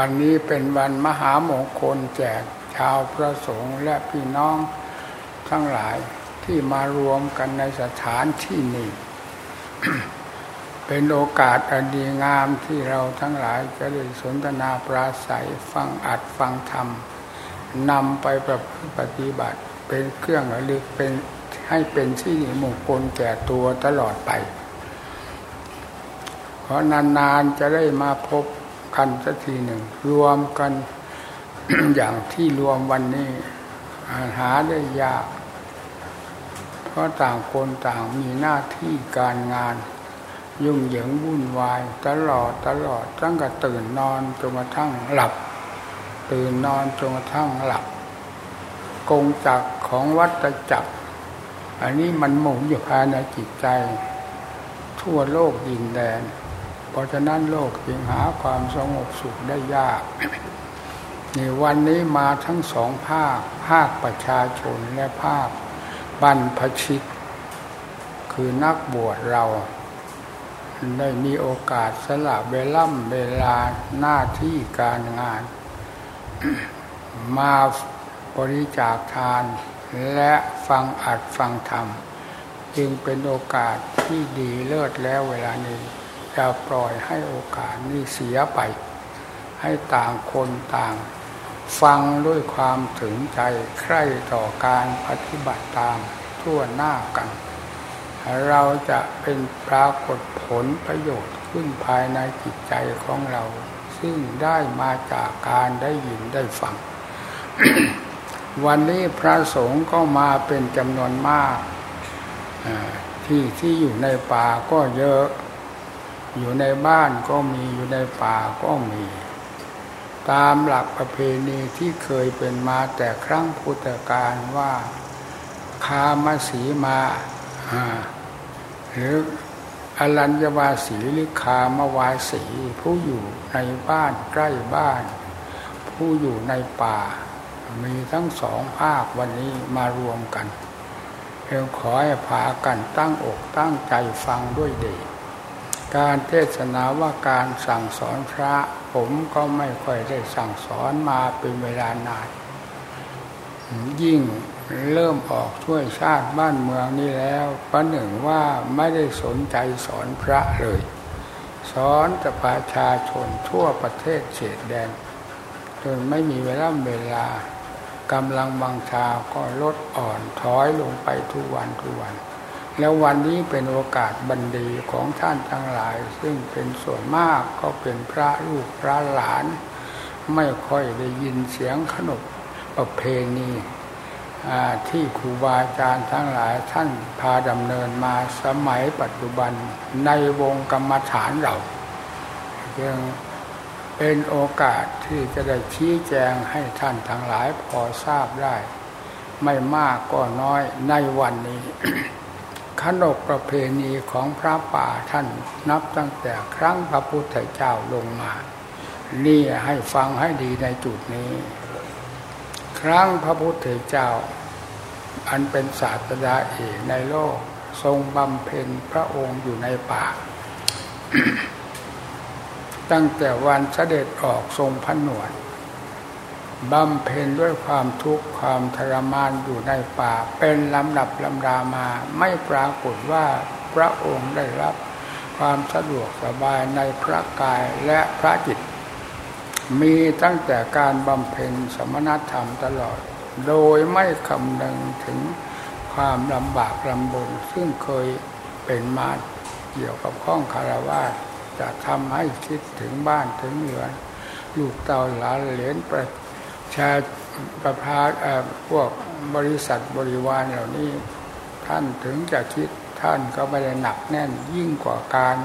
วันนี้เป็นวันมหามงคลแจกชาวพระสงฆ์และพี่น้องทั้งหลายที่มารวมกันในสถานที่นี้ เป็นโอกาสอันดีงามที่เราทั้งหลายจะได้สนทนาปราศัยฟังอัดฟังธรรมนำไปประพฤติปฏิบัติเป็นเครื่องระลึกเป็นให้เป็นที่มงคลแก่ตัวตลอดไป เพราะนานๆจะได้มาพบ กันสักทีหนึ่ง รวมกันอย่างที่รวมวันนี้ หาได้ยาก เพราะต่างคนต่างมีหน้าที่การงาน ยุ่งเหยิงวุ่นวาย ตลอดตลอดตั้งแต่ตื่นนอนจนกระทั่งหลับ ตื่นนอนจนกระทั่งหลับกงจักของวัตจักร อันนี้มันหมุนอยู่ภายในจิตใจ ทั่วโลกดินแดน เพราะฉะนั้นโลกจึงหาความสงบสุขได้ยากนี่วันนี้มาทั้งสองภาค ภาคประชาชนและภาคบรรพชิต คือนักบวชเรา ได้มีโอกาสสละเวล่ำเวลาหน้าที่การงาน มาบริจาคทานและฟังอัดฟังธรรม จึงเป็นโอกาสที่ดีเลิศแล้วเวลานี้ จะปล่อยให้โอกาสนี้เสียไป ให้ต่างคนต่าง ฟังด้วยความถึงใจใคร่ต่อการปฏิบัติตามทั่วหน้ากัน เราจะเป็นปรากฏผลประโยชน์ขึ้นภายในจิตใจของเรา ซึ่งได้มาจากการได้ยินได้ฟัง วันนี้พระสงฆ์ก็มาเป็นจำนวนมากที่ที่อยู่ในป่าก็เยอะ อยู่ในบ้านก็มีอยู่ในป่าก็มี ตามหลักประเพณีที่เคยเป็นมาแต่ครั้งพุทธกาลว่าคามาสีมาหรืออรัญญวาสีหรือคามาวาสีผู้อยู่ในบ้านใกล้บ้าน ผู้อยู่ในป่า มีทั้งสองภาควันนี้มารวมกันเพียงขอให้พากันตั้งอกตั้งใจฟังด้วยเดช การเทศนาว่าการสั่งสอนพระ ผมก็ไม่ค่อยได้สั่งสอนมาเป็นเวลานานยิ่งเริ่มออกช่วยชาติบ้านเมืองนี้แล้วประหนึ่งว่าไม่ได้สนใจสอนพระเลย สอนแต่ประชาชนทั่วประเทศเฉดแดน จนไม่มีเวลาเวลากำลังบังชาก็ลดอ่อนถอยลงไปทุกวันทุกวัน แล้ววันนี้เป็นโอกาสบันดีของท่านทั้งหลาย ซึ่งเป็นส่วนมากก็เป็นพระลูกพระหลาน ไม่ค่อยได้ยินเสียงขนบประเพณีที่ครูบาอาจารย์ทั้งหลายท่านพาดำเนินมาสมัยปัจจุบันในวงกรรมฐานเรายังเป็นโอกาสที่จะได้ชี้แจงให้ท่านทั้งหลายพอทราบได้ ไม่มากก็น้อยในวันนี้ ขนบประเพณีของพระป่าท่านนับตั้งแต่ครั้งพระพุทธเจ้าลงมา นี่ให้ฟังให้ดีในจุดนี้ ครั้งพระพุทธเจ้า อันเป็นศาสดาเอกในโลกทรงบำเพ็ญพระองค์อยู่ในป่า ตั้งแต่วันเสด็จออกทรงพนวด บำเพ็ญด้วยความทุกข์ความทรมานอยู่ในป่า เป็นลำดับลำดามา ไม่ปรากฏว่าพระองค์ได้รับความสะดวกสบายในพระกายและพระจิต มีตั้งแต่การบำเพ็ญสมณธรรมตลอด โดยไม่คำนึงถึงความลำบากลำบนซึ่งเคยเป็นมาเกี่ยวกับข้องคารวะจะทำให้คิดถึงบ้านถึงเรือนลูกเต่าหลานเหลนประ ชาประพาพวกบริษัทบริวารเหล่านี้ ท่านถึงจะคิดท่านก็ไม่ได้หนักแน่นยิ่งกว่าการ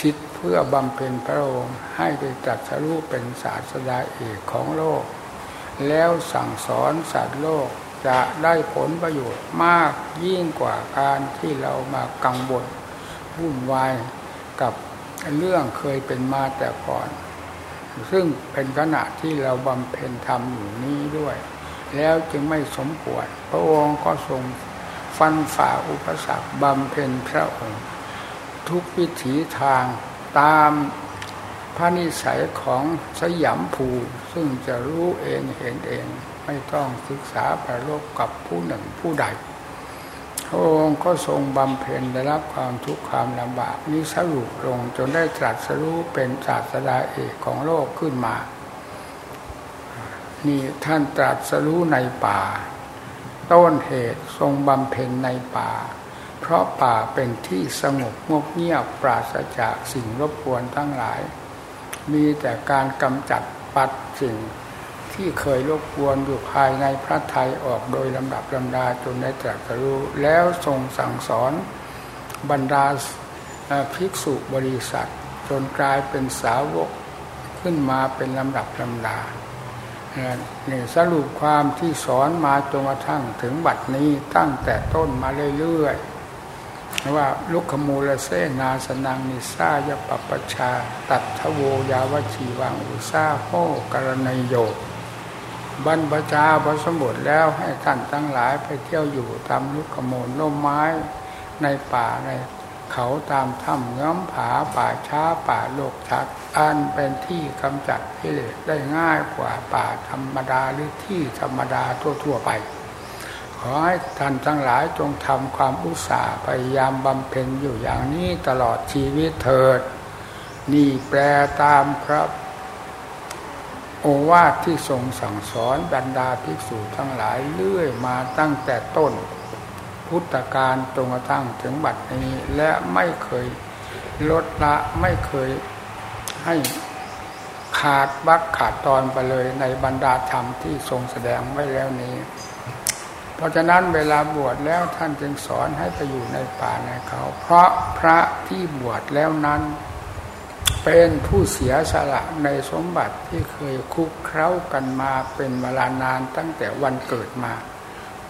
คิดเพื่อบำเพ็ญพระองค์ให้ได้จัดสรุปเป็นศาสดาเอกของโลก แล้วสั่งสอนสัตว์โลกจะได้ผลประโยชน์มากยิ่งกว่าการที่เรามากังวลวุ่นวายกับเรื่องเคยเป็นมาแต่ก่อน ซึ่งเป็นขณะที่เราบำเพ็ญธรรมอยู่นี้ด้วย แล้วจึงไม่สมควรพระองค์ก็ทรงฟันฝ่าอุปสรรคบำเพ็ญพระองค์ ทุกวิถีทางตามพระนิสัยของสยามภูซึ่งจะรู้เองเห็นเอง ไม่ต้องศึกษาประลบกับผู้หนึ่งผู้ใด พระองค์ก็ทรงบำเพ็ญได้รับความทุกข์ความลำบากนี้สรุปลงจนได้ตรัสรู้เป็นศาสดาเอกของโลกขึ้นมา นี่ท่านตรัสรู้ในป่า ต้นเหตุทรงบำเพ็ญในป่า เพราะป่าเป็นที่สงบงบเงียบปราศจากสิ่งรบกวนทั้งหลาย มีแต่การกำจัดปัดสิ่ง ที่เคยรบกวนอยู่ภายในพระไทยออกโดยลำดับลำดาจนได้ตรัสรู้แล้วทรงสั่งสอนบรรดาภิกษุบริษัท จนกลายเป็นสาวกขึ้นมาเป็นลำดับลำดานี่สรุปความที่สอนมาจนกระทั่งถึงบัดนี้ตั้งแต่ต้นมาเรื่อยๆว่าลุกขมูลเสนาสนังนิสายปปชา ตัทโวยาวชีวังอุซาโหกรณโย บรรพชาบสมบทแล้วให้ท่านทั้งหลายไปเที่ยวอยู่ตามลุกขมูลล่มไม้ในป่าในเขาตามถ้ำเงื้อมผาป่าช้าป่าโลกชักอันเป็นที่กำจัดกิเลสได้ง่ายกว่าป่าธรรมดาหรือที่ธรรมดาทั่วๆไป ขอให้ท่านทั้งหลายจงทำความอุตสาห์พยายามบำเพ็ญอยู่อย่างนี้ตลอดชีวิตเถิด นี่แปลตามพระ โอวาทที่ทรงสั่งสอนบรรดาภิกษุทั้งหลายเลื่อยมาตั้งแต่ต้น พุทธการจนกระทั่งถึงบัดนี้และไม่เคยลดละไม่เคยให้ขาดบักขาดตอนไปเลยในบรรดาธรรมที่ทรงแสดงไว้แล้วนี้ เพราะฉะนั้นเวลาบวชแล้วท่านจึงสอนให้ไปอยู่ในป่าในเขา เพราะพระที่บวชแล้วนั้น เป็นผู้เสียสละในสมบัติที่เคยคุกเคล้ากันมาเป็นเวลานานตั้งแต่วันเกิดมา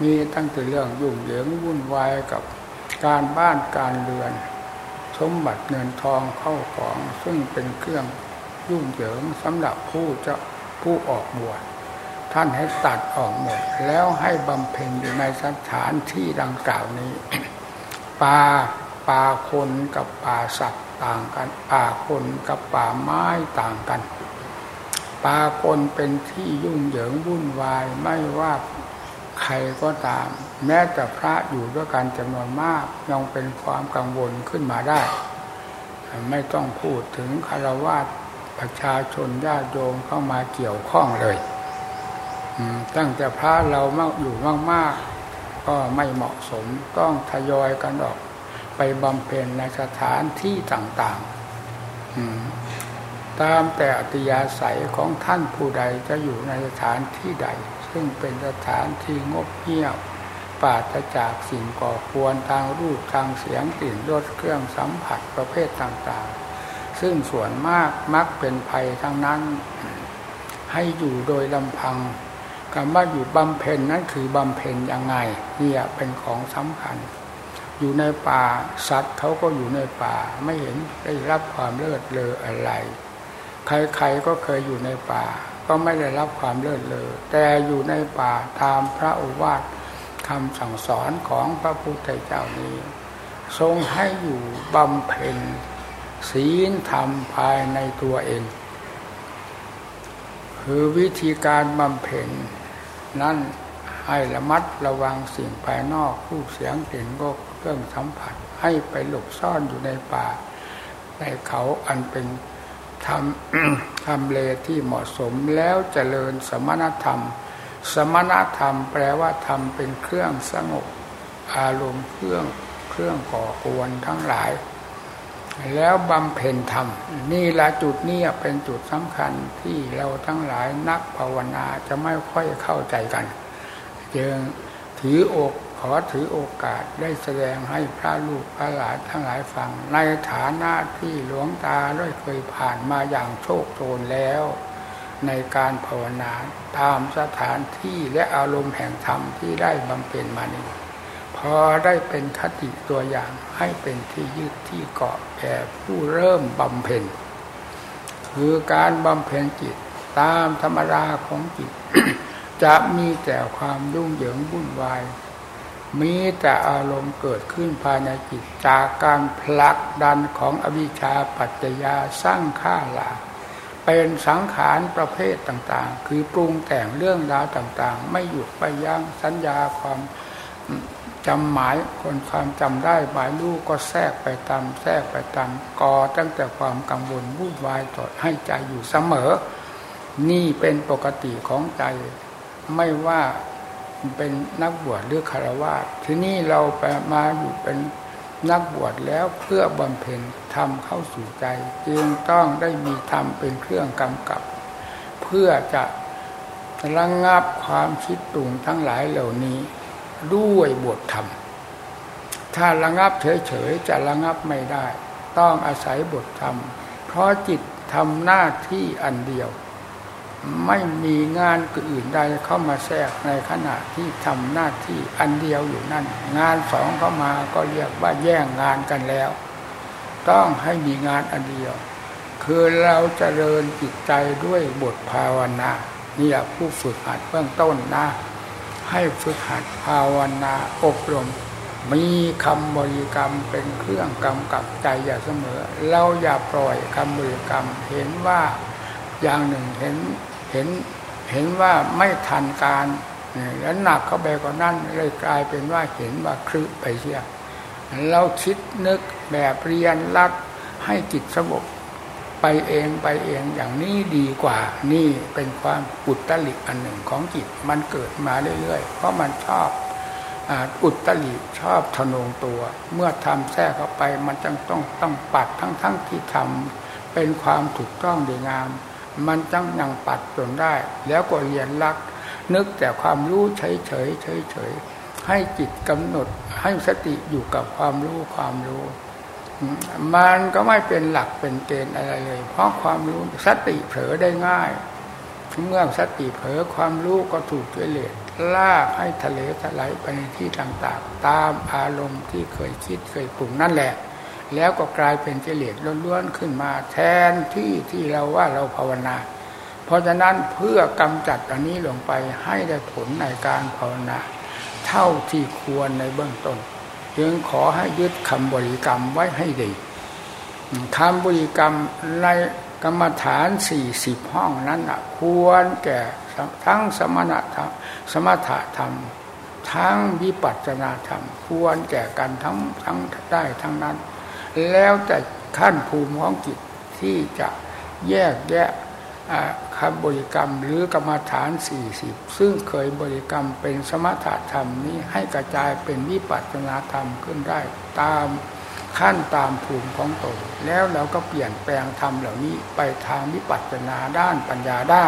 มีตั้งแต่เรื่องยุ่งเหยิงวุ่นวายกับการบ้านการเรือน สมบัติเงินทองเข้าของซึ่งเป็นเครื่องยุ่งเหยิงสำหรับผู้จะผู้ออกบวชท่านให้ตัดออกหมด แล้วให้บำเพ็ญอยู่ในสถานที่ดังกล่าวนี้ ป่าป่าคนกับป่าสัตว์ ต่างกัน ป่าคนกับป่าไม้ต่างกัน ป่าคนเป็นที่ยุ่งเหยิงวุ่นวายไม่ว่าใครก็ตาม แม้แต่พระอยู่ด้วยกันจำนวนมากยังเป็นความกังวลขึ้นมาได้ ไม่ต้องพูดถึงคารวะประชาชนญาติโยมเข้ามาเกี่ยวข้องเลยตั้งแต่พระเรามากอยู่มากๆ ก็ไม่เหมาะสมต้องทยอยกันออก ไปบำเพ็ญในสถานที่ต่างๆ ตามแต่อัตยาศัยของท่านผู้ใดจะอยู่ในสถานที่ใด ซึ่งเป็นสถานที่งบเงียบปราศจากสิ่งก่อควรทางรูปทางเสียงกลิ่นรสเครื่องสัมผัสประเภทต่างๆ ซึ่งส่วนมากมักเป็นภัยทั้งนั้น ให้อยู่โดยลำพังคำว่าอยู่บำเพ็ญนั้นคือบำเพ็ญยังไงเนี่ยเป็นของสำคัญ อยู่ในป่าสัตว์เขาก็อยู่ในป่า ไม่เห็นได้รับความเลิศเลออะไร ใครๆก็เคยอยู่ในป่า ก็ไม่ได้รับความเลิศเลอแต่อยู่ในป่าตามพระโอวาทคำสั่งสอนของพระพุทธเจ้านี้ ทรงให้อยู่บำเพ็ญศีลธรรมภายในตัวเอง คือวิธีการบำเพ็ญนั้น ให้ระมัดระวังสิ่งภายนอกรูปเสียงกลิ่นรสเครื่องสัมผัส ให้ไปหลบซ่อนอยู่ในป่า ในเขาอันเป็นทำทำเลที่เหมาะสมแล้วเจริญสมณธรรม สมณธรรมแปลว่าทำเป็นเครื่องสงบ อารมณ์เครื่องเครื่องก่อกวนทั้งหลาย แล้วบำเพ็ญธรรม นี่ละจุดนี้เป็นจุดสำคัญที่เราทั้งหลายนักภาวนาจะไม่ค่อยเข้าใจกัน จึงถืออกขอถือโอกาสได้แสดงให้พระลูกพระหลานทั้งหลายฟัง ในฐานะที่หลวงตาได้เคยผ่านมาอย่างโชคโชนแล้ว ในการภาวนาตามสถานที่และอารมณ์แห่งธรรมที่ได้บำเพ็ญมานี้พอได้เป็นคติตัวอย่างให้เป็นที่ยึดที่เกาะแก่ผู้เริ่มบำเพ็ญคือการบำเพ็ญจิตตามธรรมราของจิต จะมีแต่ความยุ่งเหยิงวุ่นวาย มีแต่อารมณ์เกิดขึ้นภายในจิตจากการผลักดันของอวิชชาปัจจยาสร้างข้าลาเป็นสังขารประเภทต่างๆ คือปรุงแต่งเรื่องราวต่างๆ ไม่หยุดไปยั้งสัญญาความจำหมายคนความจำได้หมายลูกก็แทรกไปตามแทรกไปตามก่อตั้งแต่ความกังวลวุ่นวายต่อให้ใจอยู่เสมอ นี่เป็นปกติของใจ ไม่ว่าเป็นนักบวชหรือคารวะที่นี่เราไปมาอยู่เป็นนักบวชแล้วเพื่อบำเพ็ญทำเข้าสู่ใจ จึงต้องได้มีธรรมเป็นเครื่องกำกับ เพื่อจะระงงับความคิดตุงทั้งหลายเหล่านี้ ด้วยบทธรรม ถ้าระงับเฉยๆจะระงับไม่ได้ ต้องอาศัยบทธรรม เพราะจิตทำหน้าที่อันเดียว ไม่มีงานอื่นใดเข้ามาแทรกในขณะที่ทำหน้าที่อันเดียวอยู่นั่น งานสองเข้ามาก็เรียกว่าแย่งงานกันแล้ว ต้องให้มีงานอันเดียว คือเราจเจริญจิตใจด้วยบทภาวนาเนี่แหละผู้ฝึกหัดเบื้องต้นนะ ให้ฝึกหัดภาวนาอบรม มีคำบริกรรมเป็นเครื่องกำกับใจอย่าเสมอ เราอย่าปล่อยคำบริกรรมเห็นว่าอย่างหนึ่งเห็น เห็นเห็นว่าไม่ทันการแล้วหนักเข้าไปกว่านั้นเลยกลายเป็นว่าเห็นว่าคลึไปเสียเราคิดนึกแบบเรียนรัดให้จิตสงบไปเองไปเองอย่างนี้ดีกว่า นี่เป็นความอุตริอันหนึ่งของจิตมันเกิดมาเรื่อยๆ เพราะมันชอบอุตริชอบทนงตัว เมื่อทำแทรกเข้าไปมันจังต้องต้องปัดทั้งๆทที่ทำเป็นความถูกต้องดีงาม มันจังยังปัดจนได้ แล้วก็เรียนรัก นึกแต่ความรู้เฉยเฉยเฉยเฉยให้จิตกำหนดให้สติอยู่กับความรู้ความรู้ มันก็ไม่เป็นหลักเป็นเกณฑ์อะไรเลย เพราะความรู้สติเผลอได้ง่ายเมื่อสติเผลอความรู้ก็ถูกกิเลสลากให้ทะเลทลายไปในที่ต่างๆ ตามอารมณ์ที่เคยคิดเคยปรุงนั่นแหละ แล้วก็กลายเป็นกิเลสล้วนๆขึ้นมาแทนที่ที่เราว่าเราภาวนา เพราะฉะนั้นเพื่อกำจัดอันนี้ลงไปให้ได้ผลในการภาวนา เท่าที่ควรในเบื้องต้น จึงขอให้ยึดคำบริกรรมไว้ให้ดีคำบริกรรมในกรรมฐานสี่สิบห้องนั้นควรแก่ทั้งสมณธรรมสมถะธรรม ทั้งวิปัสสนาธรรม ควรแก่กันทั้งทั้งได้ทั้งนั้น แล้วแต่ขั้นภูมิของจิตที่จะแยกแยะคำบริกรรมหรือกรรมฐานสี่สิบซึ่งเคยบริกรรมเป็นสมถะธรรมนี้ให้กระจายเป็นวิปัสสนาธรรมขึ้นได้ตามขั้นตามภูมิของตนแล้วเราก็เปลี่ยนแปลงธรรมเหล่านี้ไปทางวิปัสสนาด้านปัญญาได้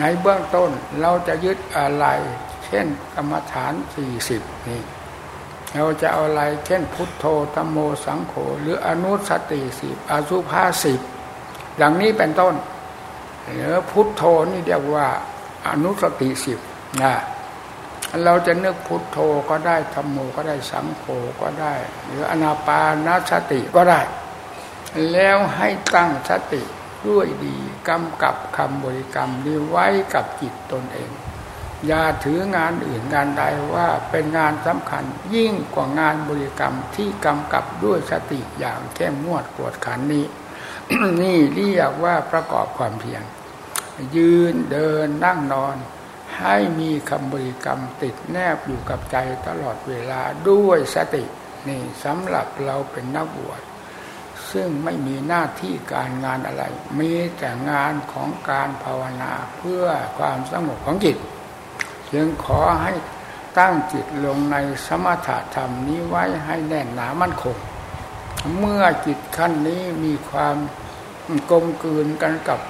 ในเบื้องต้นเราจะยึดอะไร เช่นกรรมฐานสี่สิบนี่ เราจะเอาอะไร เช่นพุทโธตโมสังโฆหรืออนุสติสิบอสุภาสิบอย่างนี้เป็นต้นหรือพุทโธนี่เรียกว่าอนุสติสิบนะเราจะนึกพุทโธก็ได้ธรรมโมก็ได้สังโฆก็ได้ หรืออนาปานสติก็ได้ แล้วให้ตั้งสติด้วยดีกำกับคำบริกรรมนี้ไว้กับจิตตนเอง อย่าถืองานอื่นงานใดว่าเป็นงานสำคัญยิ่งกว่างานบริกรรมที่กำกับด้วยสติอย่างเข้มงวดกวดขันนี้ นี่เรียกว่าประกอบความเพียรยืนเดินนั่งนอน ให้มีคำบริกรรมติดแนบอยู่กับใจตลอดเวลาด้วยสตินี่สำหรับเราเป็นนักบวชซึ่งไม่มีหน้าที่การงานอะไร มีแต่งานของการภาวนาเพื่อความสงบของจิต จึงขอให้ตั้งจิตลงในสมถะธรรมนี้ไว้ให้แน่นหนามั่นคง เมื่อจิตขั้นนี้มีความกลมกลืนกันกับ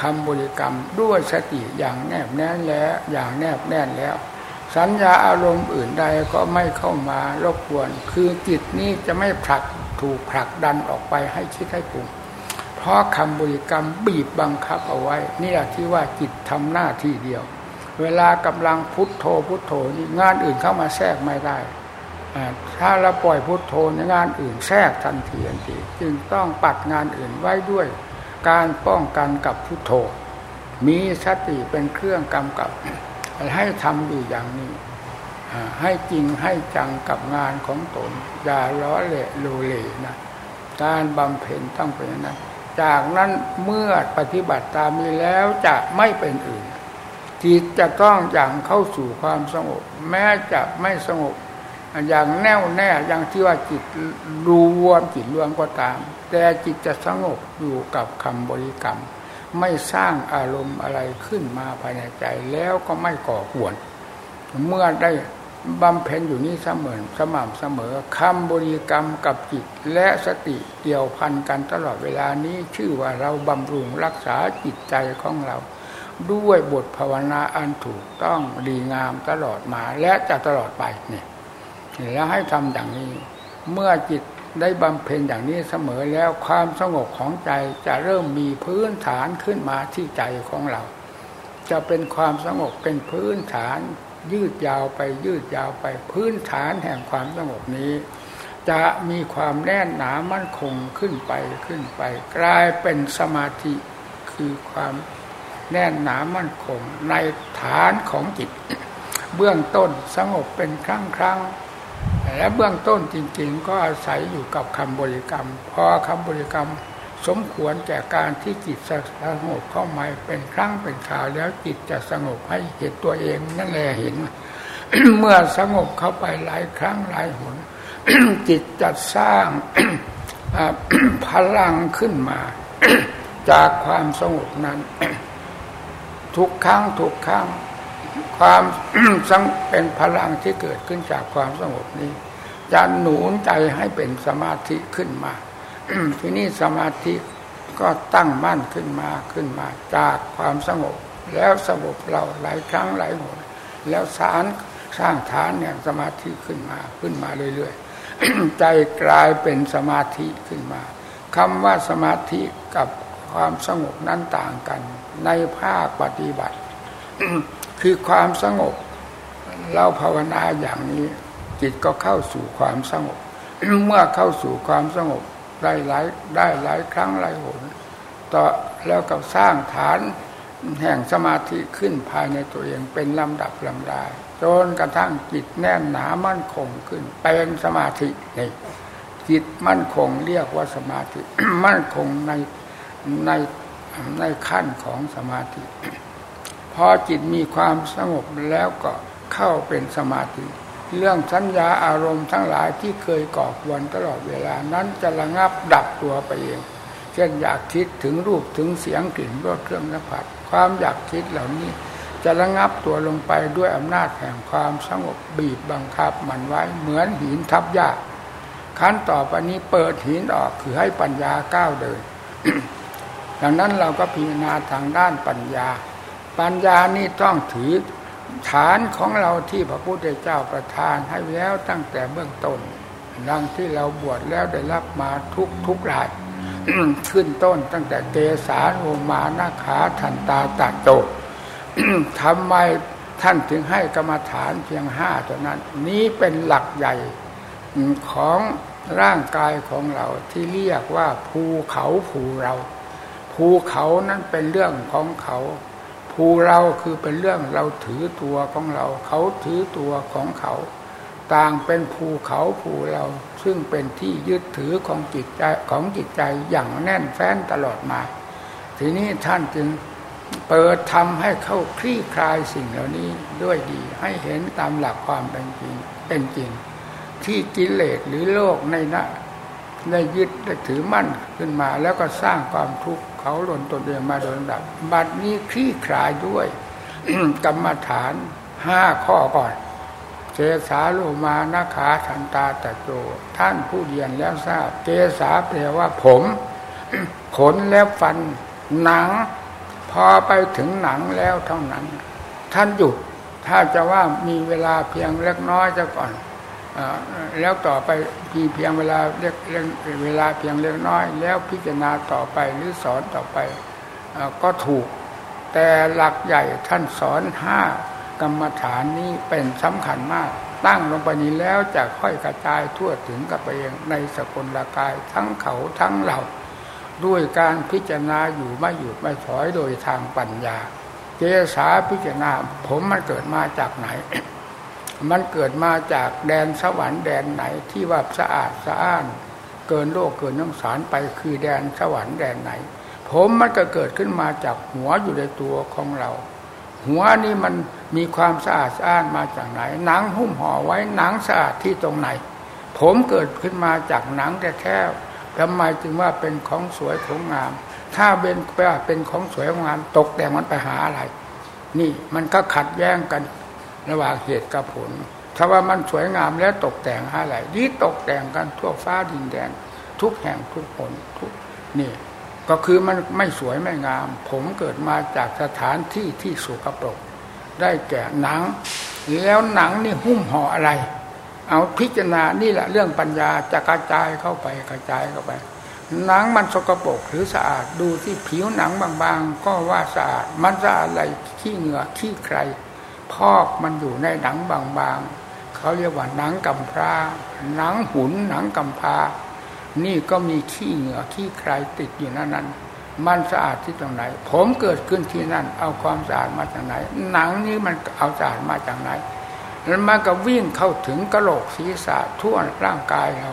คำบริกรรมด้วยสติอย่างแนบแน่นแล้วอย่างแนบแน่นแล้ว สัญญาอารมณ์อื่นใดก็ไม่เข้ามารบกวน คือจิตนี้จะไม่ผลักถูกผลักดันออกไปให้คิดให้ปรุงเพราะคำบริกรรมบีบบังคับเอาไว้นี่แหละที่ว่าจิตทำหน้าที่เดียว เวลากำลังพุทโธพุทโธนี่งานอื่นเข้ามาแทรกไม่ได้ถ้าเราปล่อยพุทโธในงานอื่นแทรกทันทีทันทีจึงต้องปัดงานอื่นไว้ด้วย การป้องกันกับพุทโธ มีสติเป็นเครื่องกำกับให้ทำอยู่อย่างนี้ให้จริงให้จังกับงานของตนอย่าล้อเละโลเลนะการบำเพ็ญต้องเป็นนั้น จากนั้นเมื่อปฏิบัติตามนี้แล้วจะไม่เป็นอื่น จิตจะต้องอย่างเข้าสู่ความสงบ แม้จะไม่สงบ อย่างแน่วแน่อย่างที่ว่าจิตรวมจิตรวมก็ตาม แต่จิตจะสงบอยู่กับคำบริกรรม ไม่สร้างอารมณ์อะไรขึ้นมาภายในใจแล้วก็ไม่ก่อขวน เมื่อได้บำเพ็ญอยู่นี้เสมอสม่ำเสมอคำบริกรรมกับจิต และสติเกี่ยวพันกันตลอดเวลานี้ชื่อว่าเราบำรุงรักษาจิตใจของเรา ด้วยบทภาวนาอันถูกต้องดีงามตลอดมาและจะตลอดไปเนี่ยแล้วให้ทำอย่างนี้ เมื่อจิตได้บำเพ็ญอย่างนี้เสมอแล้วความสงบของใจจะเริ่มมีพื้นฐานขึ้นมาที่ใจของเรา จะเป็นความสงบเป็นพื้นฐาน ยืดยาวไปยืดยาวไปพื้นฐานแห่งความสงบนี้ จะมีความแน่นหนามั่นคงขึ้นไปขึ้นไป กลายเป็นสมาธิคือความ แน่นหนามั่นคงในฐานของจิต เบื้องต้นสงบเป็นครั้งครั้งและเบื้องต้นจริง ๆ ก็อาศัยอยู่กับคำบริกรรม พอคำบริกรรมสมควรแก่การที่จิตสงบเข้ามาเป็นครั้งเป็นคราวแล้วจิตจะสงบให้เห็นตัวเองนั่นแหละเห็น เมื่อสงบเข้าไปหลายครั้งหลายหนจิตจะสร้างพลังขึ้นมา จากความสงบนั้น ทุกครั้งทุกครั้งความสังเป็นพลังที่เกิดขึ้นจากความสงบนี้ จะหนุนใจให้เป็นสมาธิขึ้นมาทีนี้สมาธิก็ตั้งมั่นขึ้นมาขึ้นมาจากความสงบ แล้วสงบเราหลายครั้งหลายหนแล้วสารสร้างฐานเนี่ยสมาธิขึ้นมาขึ้นมาเรื่อยๆใจกลายเป็นสมาธิขึ้นมาคำว่าสมาธิกับความสงบนั้นต่างกัน ในภาคปฏิบัติ คือความสงบ เราภาวนาอย่างนี้ จิตก็เข้าสู่ความสงบ เมื่อเข้าสู่ความสงบได้หลายได้หลายครั้งหลายหนต่อแล้วก็สร้างฐานแห่งสมาธิขึ้นภายในตัวเองเป็นลำดับลำดาจนกระทั่งจิตแน่นหนามั่นคงขึ้น เป็นสมาธินี่จิตมั่นคงเรียกว่าสมาธิ มั่นคงในใน ในขั้นของสมาธิ พอจิตมีความสงบแล้วก็เข้าเป็นสมาธิ เรื่องสัญญาอารมณ์ทั้งหลายที่เคยก่อควนตลอดเวลานั้นจะระงับดับตัวไปเอง เช่นอยากคิดถึงรูปถึงเสียงกลิ่นรสเครื่องสัมผัสความอยากคิดเหล่านี้ จะระงับตัวลงไปด้วยอำนาจแห่งความสงบบีบบังคับมันไว้เหมือนหินทับหญ้าขั้นต่อไปนี้เปิดหินออกคือให้ปัญญาก้าวเดิน ดังนั้นเราก็พิจารณาทางด้านปัญญา ปัญญานี่ต้องถือฐานของเราที่พระพุทธเจ้าประทานให้แล้วตั้งแต่เบื้องต้น ดังที่เราบวชแล้วได้รับมาทุกทุกรายขึ้นต้นตั้งแต่เกสาโรมานาขาทันตาตาโตทำไมท่านถึงให้กรรมฐานเพียงห้าตัวนั้น นี้เป็นหลักใหญ่ของร่างกายของเราที่เรียกว่าภูเขาภูเรา ภูเขานั้นเป็นเรื่องของเขาภูเราคือเป็นเรื่องเราถือตัวของเรา เขาถือตัวของเขา ต่างเป็นภูเขาภูเรา ซึ่งเป็นที่ยึดถือของจิตใจของจิตใจอย่างแน่นแฟ้นตลอดมา ทีนี้ท่านจึงเปิดทำให้เข้าคลี่คลายสิ่งเหล่านี้ด้วยดีให้เห็นตามหลักความเป็นจริงเป็นจริง ที่กิเลสหรือโลกในนะได้ยึดได้ถือมั่นขึ้นมาแล้วก็สร้างความทุกข์ เขาหล่นตนเองมาโดยลำดับ บัดนี้คลี่คลายด้วยกรรมฐานห้าข้อก่อนเจสาโลมานาขาทันตาตะโจ ท่านผู้เรียนแล้วทราบเจสาแปลว่าผม ขนแล้วฟันหนัง พอไปถึงหนังแล้วเท่านั้น ท่านหยุด ถ้าจะว่ามีเวลาเพียงเล็กน้อยจะก่อน แล้วต่อไปพีเพียงเวลาเล็กเวลาเพียงเล็กน้อย แล้วพิจารณาต่อไปหรือสอนต่อไปก็ถูก แต่หลักใหญ่ท่านสอนห้ากรรมฐานนี้เป็นสำคัญมาก ตั้งลงไปนี้แล้วจะค่อยกระจายทั่วถึงกับไปเองในสกุลกายทั้งเขาทั้งเราด้วยการพิจารณาอยู่ไม่หยุดไม่ถอยโดยทางปัญญา เจสาพิจารณาผมมันเกิดมาจากไหน มันเกิดมาจากแดนสวรรค์แดนไหนที่ว่าสะอาดสะอ้าน เกินโลกเกินน้ำสารไปคือแดนสวรรค์แดนไหน ผมมันก็เกิดขึ้นมาจากหัวอยู่ในตัวของเรา หัวนี่มันมีความสะอาดสะอ้านมาจากไหน หนังหุ้มห่อไว้หนังสะอาดที่ตรงไหน ผมเกิดขึ้นมาจากหนังแค่ทำไมจึงว่าเป็นของสวยของงาม ถ้าเป็นว่าเป็นของสวยของงามตกแต่งมันไปหาอะไร นี่มันก็ขัดแย้งกัน ระหว่างเหตุกับผลถ้าว่ามันสวยงามแล้วตกแต่งอะไรนี่ตกแต่งกันทั่วฟ้าดินแดนทุกแห่งทุกผลทุกนี่ก็คือมันไม่สวยไม่งาม ผมเกิดมาจากสถานที่ที่สุกปรก ได้แก่หนัง แล้วหนังนี่หุ้มห่ออะไร เอาพิจารณานี่แหละเรื่องปัญญาจะกระจายเข้าไปกระจายเข้าไป หนังมันสกปรกหรือสะอาดดูที่ผิวหนังบางๆ ก็ว่าสะอาดมันสะอาดอะไรขี้เหงื่อขี้ใคร พอกมันอยู่ในหนังบางๆเขาเรียกว่าหนังกำพร้าหนังหุนหนังกำพร้านี่ก็มีขี้เหงื่อขี้ใครติดอยู่นั่นนั้นมันสะอาดที่ตรงไหน ผมเกิดขึ้นที่นั่น เอาความสะอาดมาจากไหน หนังนี้มันเอาสะอาดมาจากไหนแล้วมันก็วิ่งเข้าถึงกระโหลกศีรษะทั่วร่างกายเรา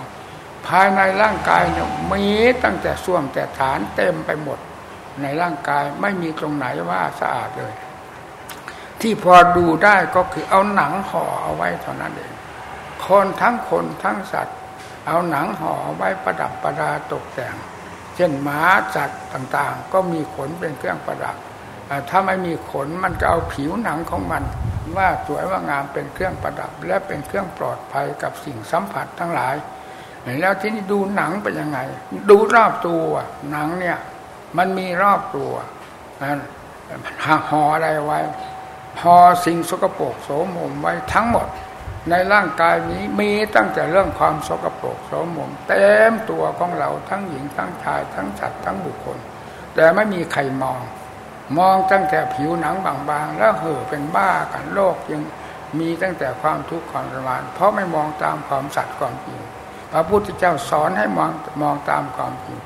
ภายในร่างกายเนี่ยมีตั้งแต่ส่วงแต่ฐานเต็มไปหมด ในร่างกายไม่มีตรงไหนว่าสะอาดเลย ที่พอดูได้ก็คือเอาหนังห่อเอาไว้เท่านั้นเอง คนทั้งคนทั้งสัตว์ เอาหนังห่อไว้ประดับประดาตกแต่ง เช่นหมาสัตว์ต่างๆ ก็มีขนเป็นเครื่องประดับ ถ้าไม่มีขนมันก็เอาผิวหนังของมัน ว่าสวยว่างามเป็นเครื่องประดับ และเป็นเครื่องปลอดภัยกับสิ่งสัมผัสทั้งหลาย แล้วที่นี่ดูหนังเป็นยังไง ดูรอบตัวหนังเนี่ยมันมีรอบตัวห่ออะไรไว้ พอสิ่งสกปรกโสมมไว้ทั้งหมด ในร่างกายนี้มีตั้งแต่เรื่องความสกปรกโสมมเต็มตัวของเราทั้งหญิงทั้งชายทั้งสัตว์ทั้งบุคคล แต่ไม่มีใครมอง มองตั้งแต่ผิวหนังบางๆ แล้วเห่อเป็นบ้ากันโลกยังมีตั้งแต่ความทุกข์ความทรมาน เพราะไม่มองตามความสัตย์ความจริงพระพุทธเจ้าสอนให้มองมองตามความจริง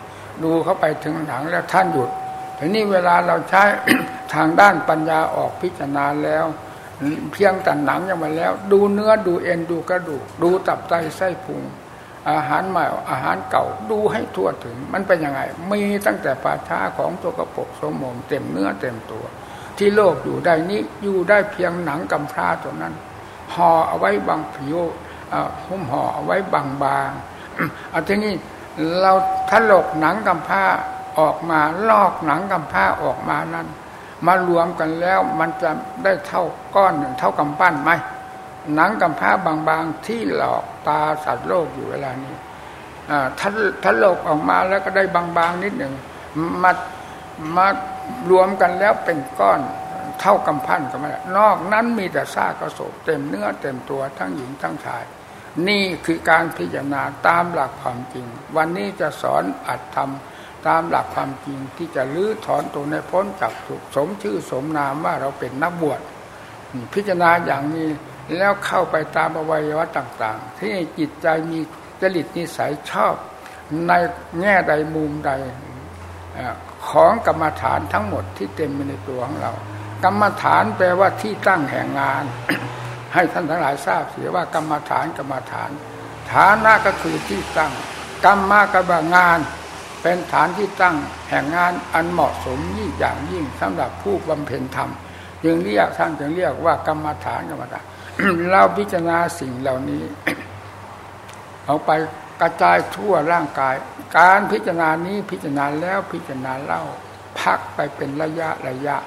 ดูเข้าไปถึงหนังแล้วท่านหยุด ทีนี้เวลาเราใช้ทางด้านปัญญาออกพิจารณาแล้ว เพียงแต่หนังยังมาแล้ว ดูเนื้อดูเอ็นดูกระดูก ดูตับไตไส้พุงอาหารใหม่อาหารเก่าดูให้ทั่วถึง มันเป็นยังไง มีตั้งแต่ป่าช้าของตัวกระปกสมมเต็มเนื้อเต็มตัว ที่โลกอยู่ได้นี้อยู่ได้เพียงหนังกำพร้าตัวนั้นห่อเอาไว้บางผิวหุ้มห่อเอาไว้บางบางเอาทีนี้เราถลกหนังกำพร้า ออกมาลอกหนังกำผ้าออกมานั้น มารวมกันแล้วมันจะได้เท่าก้อนหนึ่งเท่ากำปั้นไหมหนังกำผ้าบางๆที่หลอกตาสัตว์โลกอยู่เวลานี้ถ้าถ้าโลกออกมาแล้วก็ได้บางๆนิดหนึ่งมามารวมกันแล้วเป็นก้อนเท่ากำพันก็ไม่ได้นอกนั้นมีแต่ซากกระโสเต็มเนื้อเต็มตัวทั้งหญิงทั้งชาย นี่คือการพิจารณาตามหลักความจริง วันนี้จะสอนอัดทำ ตามหลักความจริงที่จะลื้อถอนตัวในพ้นจากสมชื่อสมนามว่าเราเป็นนักบวชพิจารณาอย่างนี้แล้วเข้าไปตามอวัยวะต่าง ๆ ที่จิตใจมีจริตนิสัยชอบ ในแง่ใดมุมใดของกรรมฐานทั้งหมดที่เต็มในตัวของเรา กรรมฐานแปลว่าที่ตั้งแห่งงาน ให้ท่านทั้งหลายทราบเสียว่ากรรมฐานกรรมฐาน ฐานะก็คือที่ตั้ง กรรมมากับงาน เป็นฐานที่ตั้งแห่งงานอันเหมาะสมยิ่งอย่างยิ่งสำหรับผู้บำเพ็ญธรรมจึงเรียกท่านจึงเรียกว่ากรรมฐานกรรมฐานเราพิจารณาสิ่งเหล่านี้เอาไปกระจายทั่วร่างกาย การพิจารณานี้พิจารณาแล้วพิจารณาเล่า พักไปเป็นระยะระยะ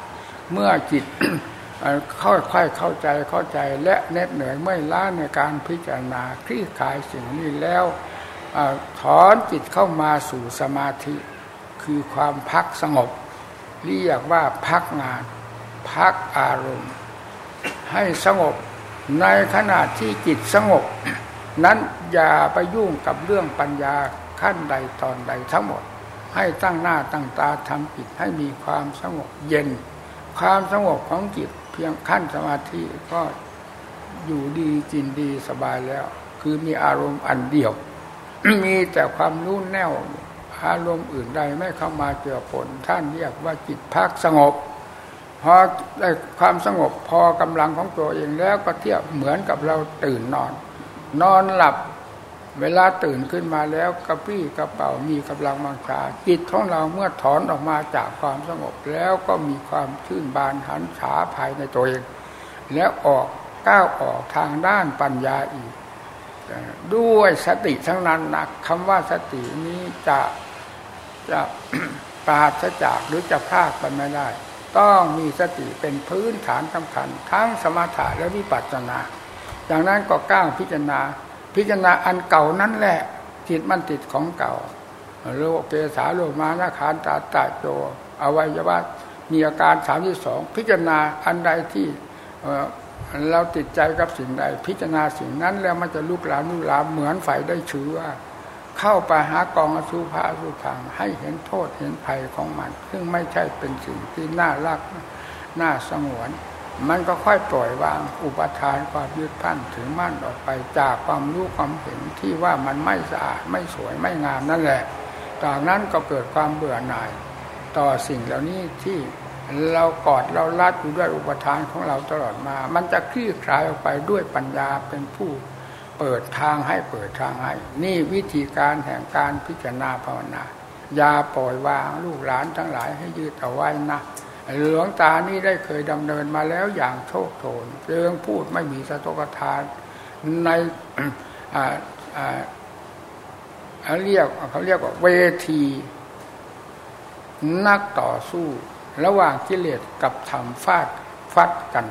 เมื่อจิตค่อยๆเข้าใจเข้าใจและเน็ดเหนื่อยไม่ล้าในการพิจารณาคลี่คลายสิ่งนี้แล้ว ถอนจิตเข้ามาสู่สมาธิ คือความพักสงบ เรียกว่าพักงาน พักอารมณ์ ให้สงบในขณะที่จิตสงบ นั้นอย่าไปยุ่งกับเรื่องปัญญาขั้นใดตอนใดทั้งหมด ให้ตั้งหน้าตั้งตาทำจิตให้มีความสงบเย็น ความสงบของจิตเพียงขั้นสมาธิก็อยู่ดีจินดีสบายแล้ว คือมีอารมณ์อันเดียว มีแต่ความรู้แน่วอารมณ์อื่นใดไม่เข้ามาเกี่ยวผล ท่านเรียกว่าจิตพักสงบพอได้ความสงบพอกำลังของตัวเองแล้วก็เทียบเหมือนกับเราตื่นนอน นอนหลับเวลาตื่นขึ้นมาแล้วกระปี้กระเป๋ามีกำลังมังชาจิตของเราเมื่อถอนออกมาจากความสงบแล้วก็มีความชื่นบานหันฉาภายในตัวเอง แล้วออกก้าวออกทางด้านปัญญาอีก ด้วยสติทั้งนั้นนะคำว่าสตินี้จะจะปราศจากหรือจะพลาดไปไม่ได้ ต้องมีสติเป็นพื้นฐานสำคัญ ทั้งสมถะและวิปัสสนาอย่างนั้นก็ก้าวพิจารณา พิจารณาอันเก่านั่นแหละจิตมันติดของเก่าโลเกสาโลมานาคานตาตาโจอวัยวะมีอาการสามที่สองพิจารณาอันใดที่ เราติดใจกับสิ่งใด พิจารณาสิ่งนั้นแล้วมันจะลุกลามลุกลามเหมือนไฟได้เชื้อเข้าไปหากองอสุภาสุพังให้เห็นโทษเห็นภัยของมัน ซึ่งไม่ใช่เป็นสิ่งที่น่ารักน่าสงวน มันก็ค่อยปล่อยวางอุปทานความยึดพันถึงมั่นออกไปจากความรู้ความเห็นที่ว่ามันไม่สะอาดไม่สวยไม่งามนั่นแหละจากนั้นก็เกิดความเบื่อหน่าย ต่อสิ่งเหล่านี้ที่ เรากอดเราลัดอยู่ด้วยอุปทานของเราตลอดมา มันจะคลี่คลายออกไปด้วยปัญญาเป็นผู้เปิดทางให้เปิดทางให้ นี่วิธีการแห่งการพิจารณาภาวนาอย่าปล่อยวางลูกหลานทั้งหลายให้ยืดเอาไว้นะหลวงตานี่ได้เคยดำเนินมาแล้วอย่างโชคโชนเรื่องพูดไม่มีสตกทาน ในเรียกเขาเรียกว่าเวที นักต่อสู้ ระหว่างกิเลสกับธรรมฟาดฟัดกัน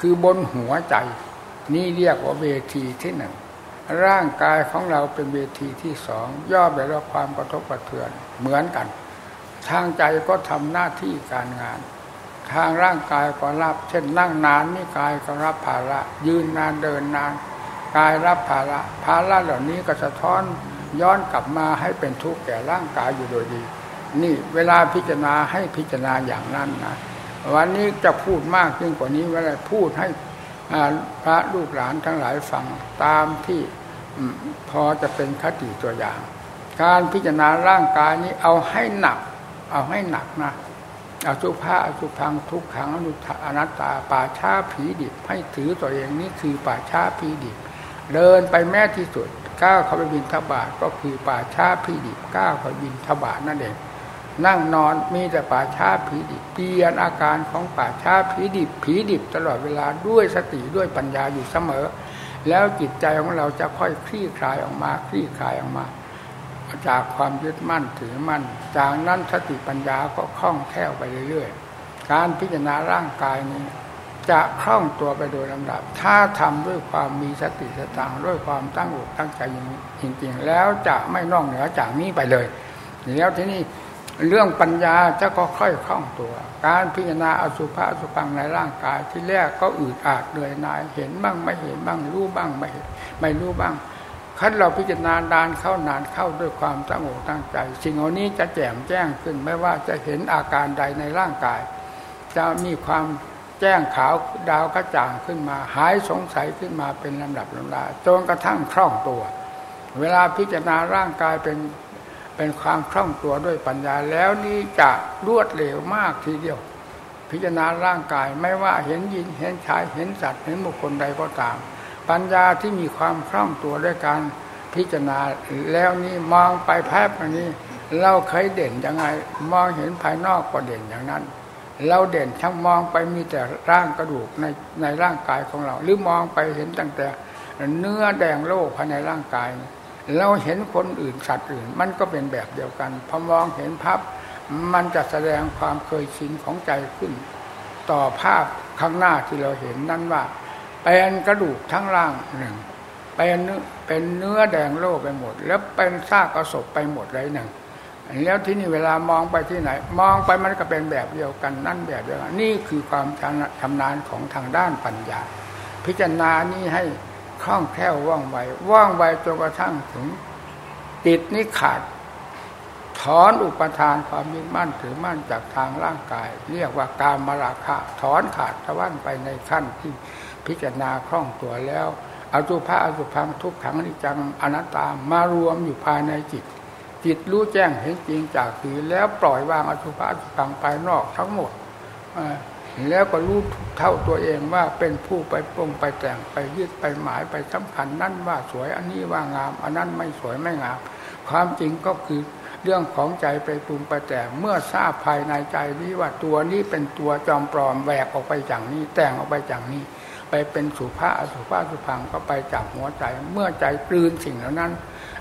คือบนหัวใจ นี่เรียกว่าเวทีที่หนึ่งร่างกายของเราเป็นเวทีที่สองย่อไปด้วความกระทบกระเทือนเหมือนกัน ทางใจก็ทำหน้าที่การงาน ทางร่างกายก็รับ เช่นนั่งนานนี่กายก็รับภาระ ยืนนานเดินนาน กายรับภาระภาระเหล่านี้ก็สะท้อนย้อนกลับมาให้เป็นทุกข์แก่ร่างกายอยู่โดยดี นี่เวลาพิจารณาให้พิจารณาอย่างนั้นนะวันนี้จะพูดมากยิ่งกว่านี้เวลาพูดให้พระลูกหลานทั้งหลายฟังตามที่พอจะเป็นคติตัวอย่าง การพิจารณาร่างกายนี้เอาให้หนัก เอาให้หนักนะเอาสุภาอสุพังทุกขังอนุอนัตตาป่าช้าผีดิบให้ถือตัวเองนี่คือป่าช้าผีดิบ เดินไปแม้ที่สุดก้าวเข้าไปบินทบาทก็คือป่าช้าผีดิบก้าวเข้าบินทบาทนั่นเอง นั่งนอนมีแต่ป่าช้าผีดิบเปลี่ยนอาการของป่าช้าผีดิบผีดิบตลอดเวลาด้วยสติด้วยปัญญาอยู่เสมอ แล้วจิตใจของเราจะค่อยคลี่คลายออกมาคลี่คลายออกมา จากความยึดมั่นถือมั่น จากนั้นสติปัญญาก็คล่องแคล่วไปเรื่อยๆ การพิจารณาร่างกายนี้ จะคล่องตัวไปโดยลำดับ ถ้าทำด้วยความมีสติสตังด้วยความตั้งอกตั้งใจจริงๆ แล้วจะไม่นอกเหนือจากนี้ไปเลยแล้วที่นี่ เรื่องปัญญาจะก็ค่อยคล่องตัว การพิจารณาอสุภะอสุพังในร่างกายที่แรกก็อืดอาดเหนื่อยหน่ายเห็นบ้างไม่เห็นบ้างรู้บ้างไม่ไม่รู้บ้างคันเราพิจารณานานเข้านานเข้าด้วยความตั้งอกตั้งใจ สิ่งเหล่านี้จะแจ่มแจ้งขึ้นไม่ว่าจะเห็นอาการใดในร่างกาย จะมีความแจ้งขาวดาวกระจ่างขึ้นมา หายสงสัยขึ้นมาเป็นลำดับลำดาจนกระทั่งคล่องตัว เวลาพิจารณาร่างกายเป็น เป็นความคล่องตัวด้วยปัญญาแล้วนี้จะรวดเร็วมากทีเดียว พิจารณาร่างกายไม่ว่าเห็นยินเห็นชายเห็นสัตว์เห็นบุคคลใดก็ตาม ปัญญาที่มีความคล่องตัวด้วยการพิจารณาแล้วนี่มองไปแพบอันนี้ เราเคยเด่นยังไงมองเห็นภายนอกก็เด่นอย่างนั้น เราเด่นทั้งมองไปมีแต่ร่างกระดูกในในร่างกายของเรา หรือมองไปเห็นตั้งแต่เนื้อแดงโลกภายในร่างกาย เราเห็นคนอื่นสัตว์อื่น มันก็เป็นแบบเดียวกันพอมองเห็นภาพมันจะแสดงความเคยชินของใจขึ้น ต่อภาพข้างหน้าที่เราเห็นนั้นว่าเป็นกระดูกทั้งล่างหนึ่งเป็นเป็นเนื้อแดงโล่ไปหมด แล้วเป็นซากกระสบไปหมดเลยหนึ่งแล้วที่นี่เวลามองไปที่ไหน มองไปมันก็เป็นแบบเดียวกันนั่นแบบเดียวกันนี่คือความชำนาญของทางด้านปัญญา พิจารณานี้ให้ คล่องแคล่วว่องไวว่องไวจนกระทั่งถึงติดนี้ขาด ถอนอุปทานความยึดมั่นถือมั่นจากทางร่างกาย เรียกว่าการมราคะถอนขาดตะวันไปในขั้นที่พิจารณาคล่องตัวแล้วอสุภะอสุพังทุกขังนิจังอนัตตามารวมอยู่ภายในจิต จิตรู้แจ้งเห็นจริงจากสีแล้วปล่อยวางอสุภะอสุพังภายนอกทั้งหมด แล้วก็รู้เท่าตัวเองว่าเป็นผู้ไปปรงไปแต่งไปยึดไปหมายไปสำคัญนั่นว่าสวยอันนี้ว่างาม อันนั้นไม่สวยไม่งาม ความจริงก็คือเรื่องของใจไปปรุงไปแต่งเมื่อทราบภายในใจนี้ว่าตัวนี้เป็นตัวจอมปลอมแหวกออกไปจากนี้ แต่งออกไปจากนี้ ไปเป็นสุภาพอสุภาพสุพังก็ไปจากหัวใจ เมื่อใจกลืนสิ่งเหล่านั้น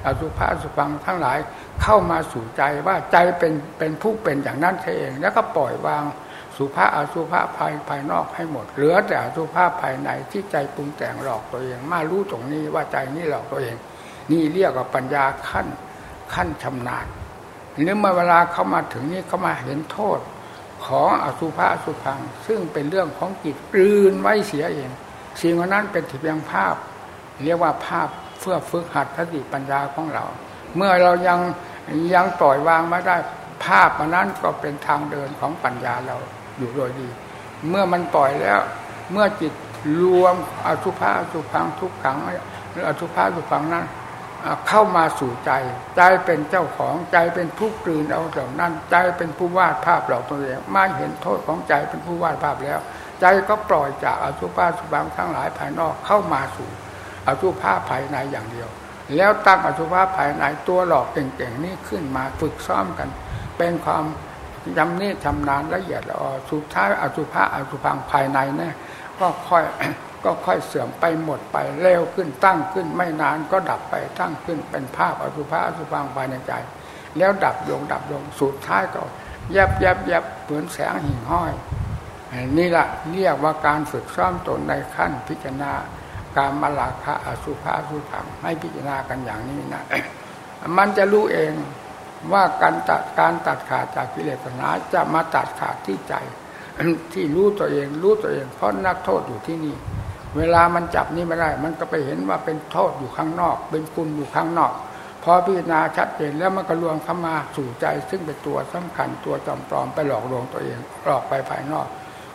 อสุภาพสุพังทั้งหลายเข้ามาสู่ใจว่าใจเป็นเป็นผู้เป็นอย่างนั้นเองแล้วก็ปล่อยวาง สุภาพอสุภาพภายภายนอกให้หมด เหลือแต่อสุภาพภายในที่ใจปรุงแต่งหลอกตัวเอง มารู้ตรงนี้ว่าใจนี่หลอกตัวเอง นี่เรียกว่าปัญญาขั้นขั้นชำนาญหรือเมื่อเวลาเขามาถึงนี้เขามาเห็นโทษของอสุภะอสุพัง ซึ่งเป็นเรื่องของจิตกลืนไว้เสียเองสิ่งนั้นเป็นเพียงภาพ เรียกว่าภาพเพื่อฝึกหัดสติปัญญาของเรา เมื่อเรายังยังปล่อยวางไม่ได้ภาพนั้นก็เป็นทางเดินของปัญญาเรา อยู่โดยดี เมื่อมันปล่อยแล้ว เมื่อจิตรวมอสุภะอสุพังทุกขังหรืออสุภะอสุพังนั้นเข้ามาสู่ใจ ใจเป็นเจ้าของใจเป็นผู้กลืนเอาเหล่านั้น ใจเป็นผู้วาดภาพเราตัวเองมาเห็นโทษของใจเป็นผู้วาดภาพแล้ว ใจก็ปล่อยจากอสุภะสุบังทั้งหลายภายนอกเข้ามาสู่อสุภะภายในอย่างเดียว แล้วตั้งอสุภะภายในตัวหลอกเก่งๆนี้ขึ้นมาฝึกซ้อมกัน เป็นความ ยำนี่ชำนาญละเอียดละออสุดท้ายอสุภะอสุพังภายในเนี่ยก็ค่อยก็ค่อยเสื่อมไปหมดไปเร็วขึ้นตั้งขึ้นไม่นานก็ดับไปตั้งขึ้นเป็นภาพอสุภะอสุพังภายในใจ แล้วดับลงดับลงสุดท้ายก็แยบแยบแยบเหมือนแสงหิ่งห้อย นี่แหละเรียกว่าการฝึกซ้อมตนในขั้นพิจารณาการมลาคะอสุภะอสุพังให้พิจารณากันอย่างนี้นะมันจะรู้เอง ว่าการตัดการตัดขาดจากกิเลสนาจะมาตัดขาดที่ใจ ที่รู้ตัวเองรู้ตัวเอง เพราะนักโทษอยู่ที่นี่ เวลามันจับนี่ไม่ได้ มันก็ไปเห็นว่าเป็นโทษอยู่ข้างนอก เป็นคุณอยู่ข้างนอกพอพิจารณาชัดเจนแล้วมันก็รวมเข้ามาสู่ใจ ซึ่งเป็นตัวสำคัญตัวจอมปลอมไปหลอกลวงตัวเองหลอกไปภายนอก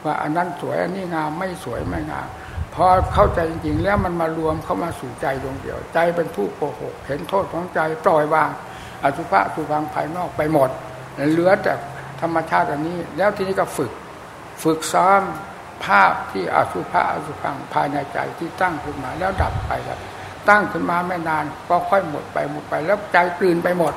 ว่าอันนั้นสวยอันนี้งามไม่สวยไม่งามพอเข้าใจจริงๆแล้วมันมารวมเข้ามาสู่ใจดวงเดียว ใจเป็นผู้โกหก เห็นโทษของใจปล่อยวาง อสุภะสุพังภายนอกไปหมด เหลือแต่ธรรมชาติอันนี้ แล้วทีนี้ก็ฝึก ฝึกซ้อมภาพที่อสุภะอสุพังภายในใจที่ตั้งขึ้นมาแล้วดับไปแล้วตั้งขึ้นมาไม่นานก็ค่อยหมดไปหมดไป แล้วใจกลืนไปหมด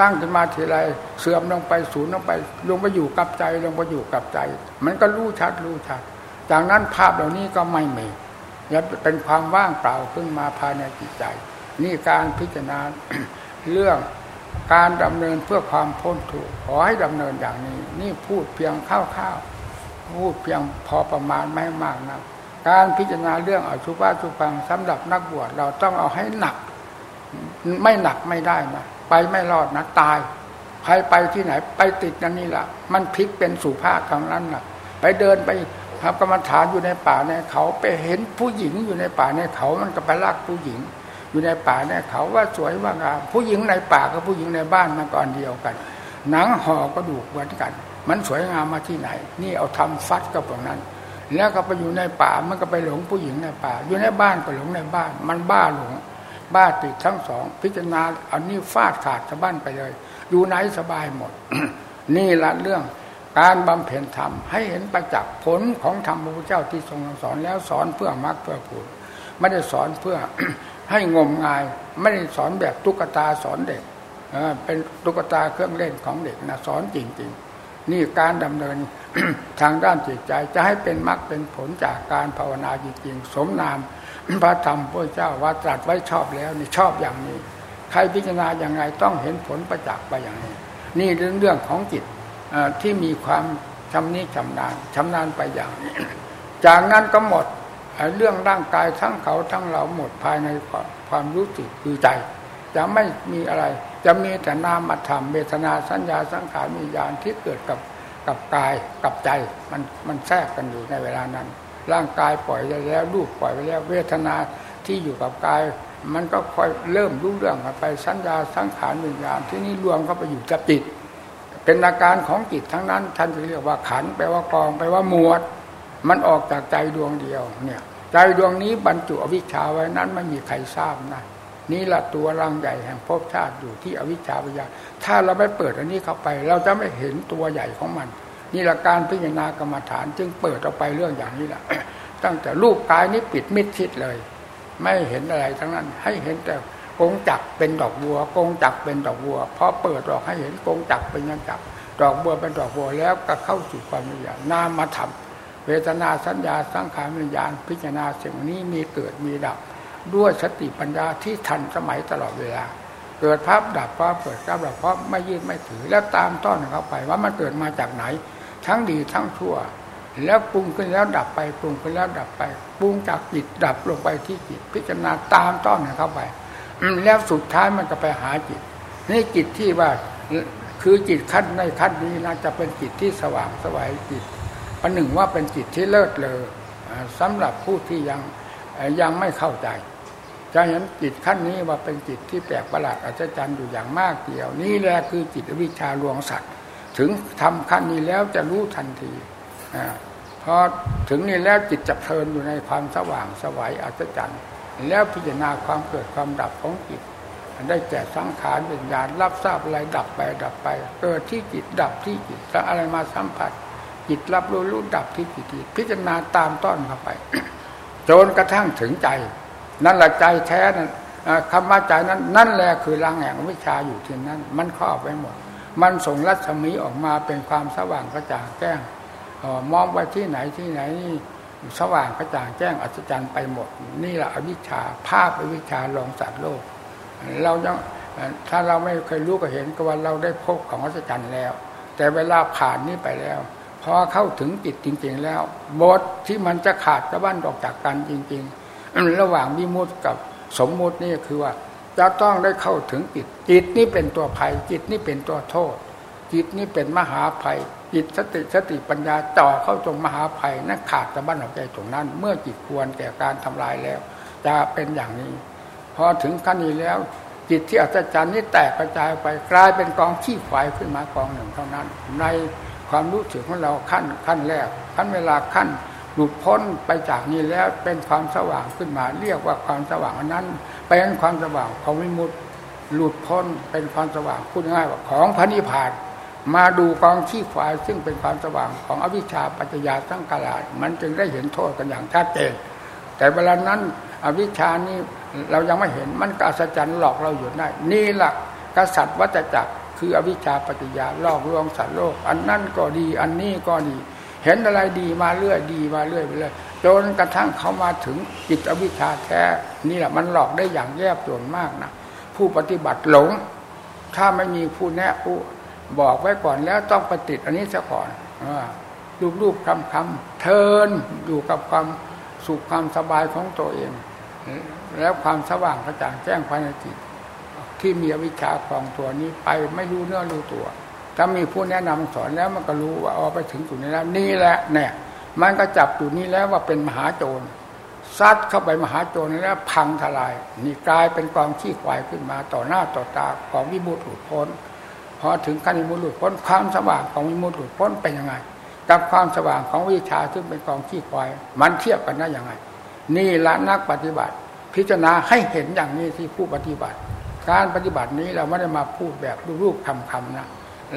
ตั้งขึ้นมาทีไรเสื่อมลงไปศูนย์ลงไป ลงไปอยู่กับใจลงไปอยู่กับใจ มันก็รู้ชัดรู้ชัด จากนั้นภาพเหล่านี้ก็ไม่มีแล้วเป็นความว่างเปล่าขึ้นมาภายในจิตใจ นี่การพิจารณาเรื่อง การดำเนินเพื่อความพ้นทุกข์ขอให้ดำเนินอย่างนี้ นี่พูดเพียงคร่าวๆพูดเพียงพอประมาณไม่มากนะการพิจารณาเรื่องอสุภะสุพังสำหรับนักบวชเราต้องเอาให้หนัก ไม่หนักไม่ได้นะไปไม่รอดนะตายใครไปที่ไหน ไปติดนั่นนี่แหละมันพลิกเป็นสุภาพทางนั้นนะไปเดินไปทำกรรมฐานอยู่ในป่าในเขาไปเห็นผู้หญิงอยู่ในป่าในเขามันก็ไปลากผู้หญิง อยู่ในป่าเนี่ยเขาว่าสวยว่างามผู้หญิงในป่ากับผู้หญิงในบ้านมันก่อนเดียวกัน หนังห่อกระดูกเหมือนกัน มันสวยงามมาที่ไหน นี่เอาทำฟัดกับตรงนั้น แล้วก็ไปอยู่ในป่ามันก็ไปหลงผู้หญิงในป่า อยู่ในบ้านก็หลงในบ้าน มันบ้าหลงบ้าติดทั้งสอง พิจารณาอันนี้ฟาดขาดสะบั้นไปเลย อยู่ไหนสบายหมด นี่ละเรื่องการบำเพ็ญธรรมให้เห็นประจักษ์ผลของธรรมพระพุทธเจ้าที่ทรงสอนแล้วสอนเพื่อมรรคเพื่อผลไม่ได้สอนเพื่อ ให้งมงาย ไม่ได้สอนแบบตุ๊กตาสอนเด็กเป็นตุ๊กตาเครื่องเล่นของเด็กนะสอนจริง ๆ นี่การดำเนินทางด้านจิตใจจะให้เป็นมรรคเป็นผลจากการภาวนาจริง ๆ สมนามพระธรรมพระเจ้าว่าตรัสไว้ชอบแล้วนี่ชอบอย่างนี้ ใครพิจารณาอย่างไรต้องเห็นผลประจักษ์ไปอย่างนี้ นี่เรื่องเรื่องของจิตที่มีความชำนิชำนาญชำนาญไปอย่างนี้ จากนั้นก็หมด เรื่องร่างกายทั้งเขาทั้งเราหมดภายในความรู้สึกคือใจ จะไม่มีอะไร จะมีแต่นามธรรมเวทนาสัญญาสังขารมีญาณที่เกิดกับกับกายกับใจมันมันแทรกกันอยู่ในเวลานั้น ร่างกายปล่อยไปแล้วรูปปล่อยไปแล้ว เวทนาที่อยู่กับกาย มันก็ค่อยเริ่มรู้เรื่องไปสัญญาสังขารวิญญาณที่นี่รวมเข้าไปอยู่กับจิตเป็นอาการของจิตทั้งนั้น ท่านจะเรียกว่าขันแปลว่ากองแปลว่าหมวด มันออกจากใจดวงเดียวเนี่ย ใจดวงนี้บรรจุอวิชชาไว้นั้นไม่มีใครทราบนะนี่แหละตัวรังใหญ่แห่งภพชาติอยู่ที่อวิชชาวิญญาถ้าเราไม่เปิดอันนี้เข้าไป เราจะไม่เห็นตัวใหญ่ของมัน นี่ละการพิจารณากรรมฐาน จึงเปิดออกไปเรื่องอย่างนี้แหละตั้งแต่รูปกายนี้ปิดมิดชิดเลย ไม่เห็นอะไรทั้งนั้น ให้เห็นแต่กงจักเป็นดอกบัวกงจักเป็นดอกบัวพอเปิดออกให้เห็นกงจักเป็นยังจักดอกบัวเป็นดอกบัวแล้วก็เข้าสู่ความวิญญาณนามธรรม เวทนาสัญญาสังขารวิญญาณ พิจารณาสิ่งนี้มีเกิดมีดับ ด้วยสติปัญญาที่ทันสมัยตลอดเวลา เกิดภาพดับภาพเกิดภาพดับเพราะไม่ยืดไม่ถือ แล้วตามต้อนเข้าไปว่ามันเกิดมาจากไหน ทั้งดีทั้งชั่ว แล้วปรุงขึ้นแล้วดับไปปรุงขึ้นแล้วดับไปปรุงจากจิตดับลงไปที่จิต พิจารณาตามต้อนเข้าไปแล้วสุดท้ายมันก็ไปหาจิตนี่จิตที่ว่าคือจิตขั้นในขั้นนี้นะจะเป็นจิตที่สว่างสวัยจิต ประหนึ่งว่าเป็นจิตที่เลิศเลอสำหรับผู้ที่ยังยังไม่เข้าใจจะเห็นจิตขั้นนี้ว่าเป็นจิตที่แปลกประหลาดอัศจรรย์อยู่อย่างมากเดียว นี่แหละคือจิตวิชาลวงสัตว์ ถึงทำขั้นนี้แล้วจะรู้ทันทีพอถึงนี้แล้วจิตจะเพลินอยู่ในความสว่างสวัยอัศจรรย์ แล้วพิจารณาความเกิดความดับของจิตได้แก่สังขารวิญญาณรับทราบอะไรดับไปดับไป เกิดที่จิตดับที่จิตถ้าอะไรมาสัมผัส จิตรับรู้รู้ดับที่จิตพิจารณาตามต้อนเข้าไป จนกระทั่งถึงใจ นั่นแหละใจแท้นั้นคำว่าใจนั้น นั่นแหละคือรังแห่งวิชาอยู่ที่นั่นมันครอบไว้หมด มันส่งรัศมีออกมาเป็นความสว่างกระจ่างแจ้งมองไปที่ไหนที่ไหนสว่างกระจ่างแจ้งอัศจรรย์ไปหมด นี่แหละอวิชชาภาพอวิชชาลองสัตว์โลก เรายังถ้าเราไม่เคยรู้ก็เห็นก็ว่าเราได้พบของอัศจรรย์แล้ว แต่เวลาผ่านนี้ไปแล้ว อเข้าถึงจิตจริง ๆ แล้วบทที่มันจะขาดกระบ้านออกจากกันจริง ๆ ระหว่างวิมุตกับสมมุตินี่คือว่าจะต้องได้เข้าถึงจิต จิตนี่เป็นตัวภัย จิตนี่เป็นตัวโทษ จิตนี่เป็นมหาภัย จิตสติสติปัญญาจ่อเข้าตรงมหาภัยนั่นขาดกระบ้านออกจากตรงนั้น เมื่อจิตควรแก่การทำลายแล้ว จะเป็นอย่างนี้ พอถึงขั้นนี้แล้วจิตที่อัศจรรย์นี้แตกกระจายไปกลายเป็นกองขี้ไฟขึ้นมากองหนึ่งเท่านั้น ใน ความรู้สึกของเราขั้นขั้นแรกขั้นเวลาขั้นหลุดพ้นไปจากนี้แล้วเป็นความสว่างขึ้นมา เรียกว่าความสว่างนั้นเป็นความสว่างของวิมุตติหลุดพ้นเป็นความสว่างพูดง่ายว่าของพระนิพพานมาดูกองขี้ไฟซึ่งเป็นความสว่างของอวิชชาปัจจยาสังกาลามันจึงได้เห็นโทษกันอย่างชัดเจนแต่เวลานั้นอวิชชานี้เรายังไม่เห็นมันกอัศจรรย์หลอกเราอยู่ได้ นี่แหละกษัตริย์วัจจักร คืออวิชชาปัจจยาลอกลวงสัตว์โลก อันนั่นก็ดี อันนี้ก็ดี เห็นอะไรดีมาเรื่อยดีมาเรื่อยไปเลยจนกระทั่งเขามาถึงจิตอวิชชาแท้นี่แหละมันหลอกได้อย่างแยบยลมากนะผู้ปฏิบัติหลง ถ้าไม่มีผู้แนะผู้บอกไว้ก่อนแล้วต้องปฏิติอันนี้ซะก่อนรูปรูปคำคำเทินอยู่กับความสุขความสบายของตัวเอง แล้วความสว่างกระจ่างแจ้งภายในจิต ที่มีวิชาครองตัวนี้ไปไม่รู้เนื้อรู้ตัว ถ้ามีผู้แนะนำสอนแล้วมันก็รู้ว่าเอาไปถึงจุดนี้แล้วนี่แหละเนี่ย มันก็จับจุดนี้แล้วว่าเป็นมหาโจรซัดเข้าไปมหาโจรแล้วพังทลาย นี่กลายเป็นกองขี้ควายขึ้นมาต่อหน้าต่อตาของวิมุตติหลุดพ้นพอถึงขั้นวิมุตติหลุดพ้นความสว่างของวิมุตติหลุดพ้นเป็นยังไง กับความสว่างของวิชาซึ่งเป็นกองขี้ควาย มันเทียบกันได้อย่างไรนี่ละนักปฏิบัติ พิจารณาให้เห็นอย่างนี้ที่ผู้ปฏิบัติ การปฏิบัตินี้เราไม่ได้มาพูดแบบรูปๆคำๆนะ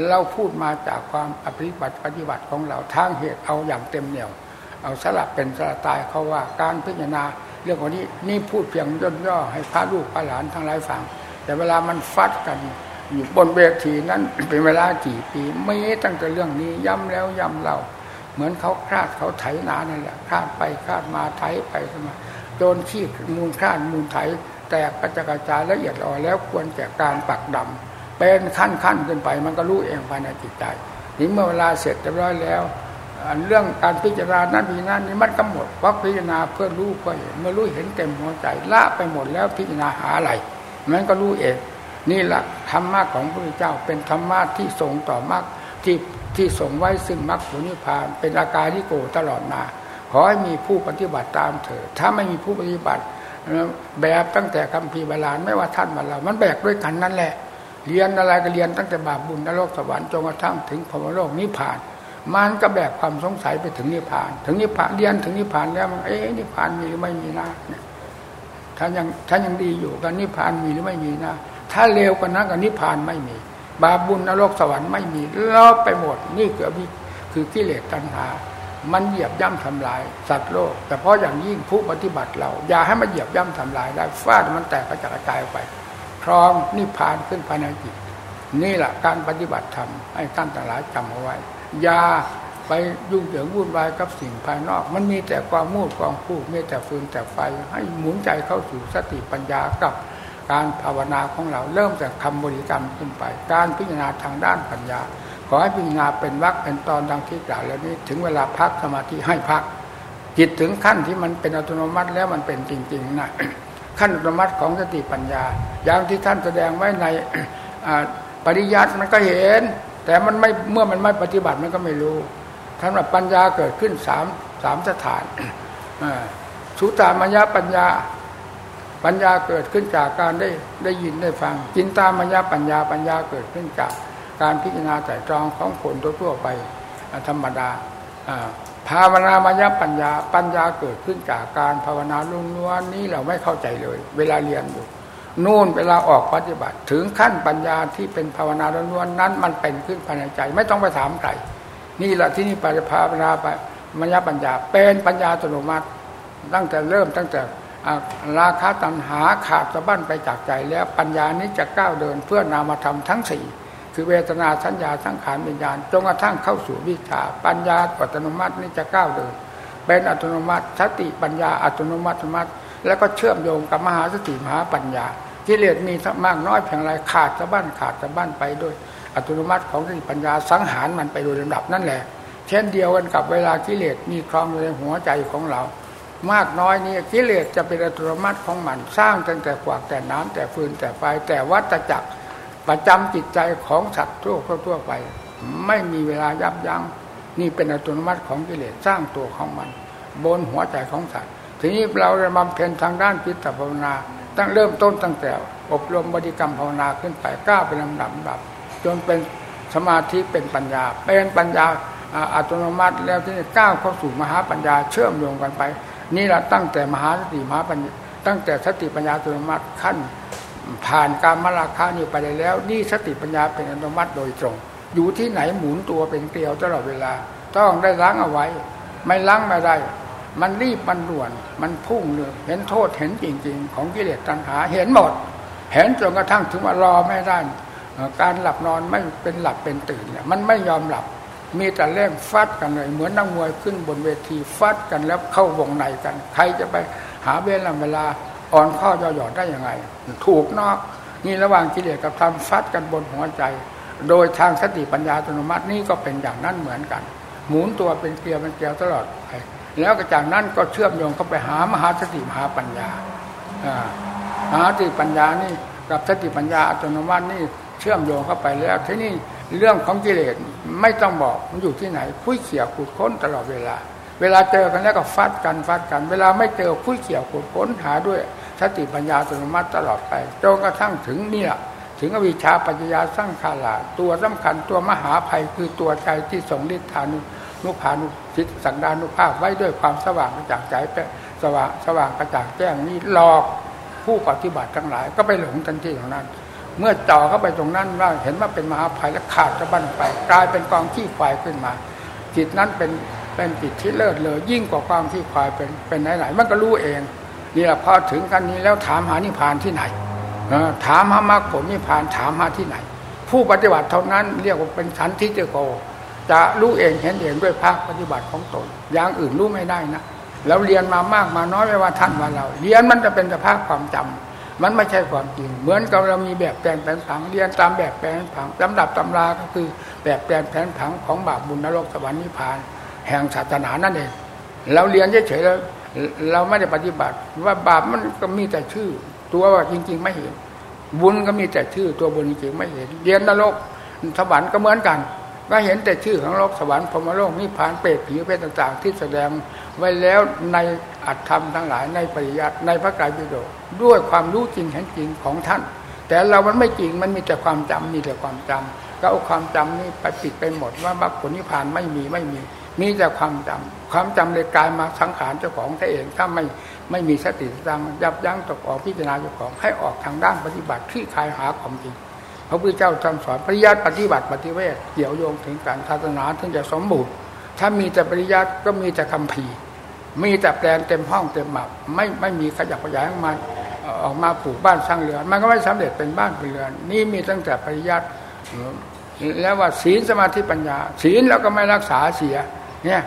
เราพูดมาจากความปฏิบัติปฏิบัติของเราทางเหตุเอาอย่างเต็มเหนี่ยว เอาสลับเป็นสลับตายเขาว่าการพิจารณาเรื่องวันนี้นี่พูดเพียงย่นย่อให้พระลูกพระหลานทั้งหลายฟัง แต่เวลามันฟัดกันอยู่บนเวทีนั้นเป็นเวลากี่ปีไม่ตั้งแต่เรื่องนี้ย้ำแล้วย้ำเราเหมือนเขาคลาดเขาไถนานั่นแหละคลาดไปคลาดมาไถไปมาโดนขี้มูลคลาดมูลไถ แตกกระจายจายละเอียดอ่อนแล้วควรแก่การปักดำเป็นขั้นขั้นขึ้นไป มันก็รู้เองภายในจิตใจถึงเมื่อเวลาเสร็จเรียบร้อยแล้วเรื่องการพิจารณานั้นพิจารณานี้มันกำหนดว่าพิจารณาเพื่อรู้เพื่อเห็นเมื่อรู้เห็นเต็มหัวใจละไปหมดแล้วพิจารณาหาอะไรมันก็รู้เองนี่แหละธรรมะของพระพุทธเจ้าเป็นธรรมะที่ทรงต่อมรรคที่ที่ส่งไว้ซึ่งมรรคผลนิพพาน เป็นอาการที่โกตลอดมาขอให้มีผู้ปฏิบัติตามเถิดถ้าไม่มีผู้ปฏิบัติ แบบตั้งแต่คำพีบาลานไม่ว่าท่านมาเรา มันแบกด้วยกันนั่นแหละ เรียนอะไรก็เรียนตั้งแต่บาปบุญนรกสวรรค์จนกระทั่งถึงพรมโลกนิพพาน มันก็แบกความสงสัยไปถึงนิพพาน ถึงนิพพานเรียนถึงนิพพานแล้วมันเอ๊ะนิพพานมีหรือไม่มีนะถ้ายังถ้ายังดีอยู่กันนิพพานมีหรือไม่มีนะถ้าเลวกว่านั้นกับนิพพานไม่มี บาปบุญนรกสวรรค์ไม่มีลบไปหมด นี่คือคือกิเลสตัณหา มันเหยียบย่ำทำลาย สัตว์โลก แต่เพราะอย่างยิ่งผู้ปฏิบัติเรา อย่าให้มันเหยียบย่ำทำลายได้ฟาดมันแตกกระจายไปครองนิพพานขึ้นภายในจิต นี่แหละการปฏิบัติธรรมให้ท่านทั้งหลายจำเอาไว้ อย่าไปยุ่งเหยิงวุ่นวายกับสิ่งภายนอก มันมีแต่ความมูดความพูดมีแต่ฟืนแต่ไฟ ให้หมุนใจเข้าสู่สติปัญญากับการภาวนาของเราเริ่มจากคำบริกรรมขึ้นไป การพิจารณาทางด้านปัญญา ขอให้พิจารณาเป็นวักเป็นตอนดังที่กล่าวแล้วนี้ ถึงเวลาพักสมาธิให้พัก จิตถึงขั้นที่มันเป็นอัตโนมัติแล้วมันเป็นจริง ๆนะขั้นอัตโนมัติของสติปัญญา อย่างที่ท่านแสดงไว้ในปริยัติมันก็เห็น แต่มันไม่เมื่อมันไม่ปฏิบัติมันก็ไม่รู้ท่านว่าปัญญาเกิดขึ้นสามสามสถานสุตามยปัญญาปัญญาเกิดขึ้นจากการได้ได้ยินได้ฟังจินตามยปัญญาปัญญาเกิดขึ้นจาก การพิจารณาแต่ตรองของคนทั่วไปธรรมดาภาวนามายปัญญาปัญญาเกิดขึ้นจากการภาวนาลุ่นวนนี้เราไม่เข้าใจเลย เวลาเรียนอยู่นู่นเวลาออกปฏิบัติ ถึงขั้นปัญญาที่เป็นภาวนาล้วนนั้น มันเป็นขึ้นภายในใจ ไม่ต้องไปถามใครนี่แหละที่นี่ปัญภาวนาไปมัญญปัญญา เป็นปัญญาอัตโนมัติ ตั้งแต่เริ่มตั้งแต่ราคาตัณหาขาดสะบั้นไปจากใจแล้วปัญญานี้จะก้าวเดินเพื่อนามธรรมทั้งสี่ คือเวทนาสัญญาสังขารวิญญาณจนกระทั่งเข้าสู่วิชา ปัญญาอัตโนมัตินี้จะก้าวเดินเป็นอัตโนมัติสติปัญญาอัตโนมัติมัติ แล้วก็เชื่อมโยงกับมหาสติมหาปัญญากิเลสมีมากน้อยเพียงไรขาดสะบั้นขาดสะบั้นไปด้วยอัตโนมัติของสติปัญญาสังหารมันไปโดยลำดับนั่นแหละ เช่นเดียวกันกับเวลากิเลสมีครองในหัวใจของเรา มากน้อยนี่กิเลสจะเป็นอัตโนมัติของมันสร้างตั้งแต่ขวากแต่น้ำแต่ฟืนแต่ไฟแต่วัตจักร ประจำจิตใจของสัตว์ทั่วทั่วไป ไม่มีเวลายับยัง้งนี่เป็นอัตโนมัติของกิเลสสร้างตัวของมัน บนหัวใจของสัตว์ทีนี้เราจะบำเพ็ญทางด้านจิตภาวนา ตั้งเริ่มต้นตั้งแต่อบรมบริกรรมภาวนาขึ้นไปก้าวเป็นลำดับดับ จนเป็นสมาธิเป็นปัญญา เป็นปัญญาอัตโนมัติแล้วที่ก้าวเข้าสู่มหาปัญญาเชื่อมโยงกันไป นี่แหละตั้งแต่มหาสติมหาปัญญาตั้งแต่สติปัญญาอัตโนมัติขั้น ผ่านการมราคานี่ไปแล้ว นี่สติปัญญาเป็นอัตโนมัติโดยตรง อยู่ที่ไหนหมุนตัวเป็นเกลียวตลอดเวลา ต้องได้ล้างเอาไว้ ไม่ล้างไม่ได้ มันรีบมันด่วน มันพุ่งเลยเห็นโทษเห็นจริง ๆ ของกิเลสตัณหาเห็นหมด เห็นจนกระทั่งถึงว่ารอไม่ได้การหลับนอนไม่เป็นหลับเป็นตื่นเนี่ยมันไม่ยอมหลับมีแต่เล่งฟัดกันเลยเหมือนนักมวยขึ้นบนเวทีฟัดกันแล้วเข้าวงในกัน ใครจะไปหาเวลาเวลา อ่อนข้อย่อหยอดได้ยังไง ถูกนอกนี่ระหว่างกิเลสกับธรรมฟัดกันบนหัวใจ โดยทางสติปัญญาอัตโนมัตินี่ก็เป็นอย่างนั้นเหมือนกัน หมุนตัวเป็นเกลียวเป็นเกลียวตลอดไปแล้วก็จากนั้นก็เชื่อมโยงเข้าไปหามหาสติมหาปัญญามหาสติปัญญานี่กับสติปัญญาอัตโนมัตินี่เชื่อมโยงเข้าไปแล้วทีนี้เรื่องของกิเลสไม่ต้องบอกมันอยู่ที่ไหนคุยเขี่ยขุดค้นตลอดเวลา เวลาเจอกันแล้วก็ฟัดกันฟัดกัน เวลาไม่เจอคุยเขี่ยขุดค้นหาด้วย สติปัญญาอัตโนมัติตลอดไปจนกระทั่งถึงเนี่แหละถึงอวิชชาปัญญาสร้างขาลาตัวสำคัญตัวมหาภัยคือตัวใจที่ทรงฤทธานุนุภานุสิทสังดานุภาพไว้ด้วยความสว่างกระจ่างใจสว่างสว่างกระจ่างแจ้งนี่หลอกผู้ปฏิบัติทั้งหลาย ก็ไปหลงทันทีของนั้น เมื่อจ่อเข้าไปตรงนั้นว่าเห็นว่าเป็นมหาภัยแล้วขาดจะบั้นไป กลายเป็นกองขี้ควายขึ้นมา จิตนั้นเป็นเป็นจิตที่เลิศเลยยิ่งกว่าความขี้ควายเป็นเป็นไหนๆมันก็รู้เอง นี่แหละพอถึงกันนี้แล้วถามหานิพพานที่ไหนถามหามรรคผลนิพพานถามหาที่ไหน ผู้ปฏิบัติเท่านั้นเรียกว่าเป็นชั้นที่เจโก จะรู้เองเห็นเองด้วยภาคปฏิบัติของตน อย่างอื่นรู้ไม่ได้นะแล้วเรียนมามากมาน้อยไม่ว่าท่านว่าเรา เรียนมันจะเป็นสภาพความจำมันไม่ใช่ความจริง เหมือนกับเรามีแบบแปลนแผนผังเรียนตามแบบแปลนผังลำดับตำราก็คือแบบแปลนแผนผังของบาปบุญนรกสวรรค์นิพพาน แห่งศาสนานั่นเองเราเรียนเฉยๆแล้ว เราไม่ได้ปฏิบัติ ว่าบาปมันก็มีแต่ชื่อ ตัวว่าจริง ๆ ไม่เห็น บุญก็มีแต่ชื่อ ตัวบุญจริงๆไม่เห็นเรียนนรกสวรรค์ก็เหมือนกันก็เห็นแต่ชื่อของโลกสวรรค์พรมโลกนิพพานเปรตผีเพศต่าง ๆ ที่แสดงไว้แล้วในอัตธรรมทั้งหลายในปริยัติในพระกายปิฎกด้วยความรู้จริงเห็นจริงของท่าน แต่เรามันไม่จริงมันมีแต่ความจำมีแต่ความจำก็เอาความจำนี่ไปปิดไปหมดว่ามรรคผลนิพพานไม่มีไม่มี มีแต่ความจำความจำเลยกลายมาสังขารเจ้าของท่เอง ถ้าไม่ไม่มีสติสังยับยั้งตกออกพิจารณาเจ้าของให้ออกทางด้านปฏิบัติที่คลายหาความจริงพระพุทธเจ้าท่านสอนปริยัติปฏิบัติปฏิเวทเกี่ยวโยงถึงการศาสนาถึงจะสมบูรณ์ถ้ามีแต่ปริยัติก็มีแต่คำพีมีแต่แปลนเต็มห้องเต็มหมับไม่ไม่มีขยับขยายออกมาออกมาปลูกบ้านสร้างเรือน มันก็ไม่สำเร็จเป็นบ้านเป็นเรือน นี่มีตั้งแต่ปริยัติแล้วว่าศีลสมาธิปัญญา ศีลแล้วก็ไม่รักษาเสีย เนี่ย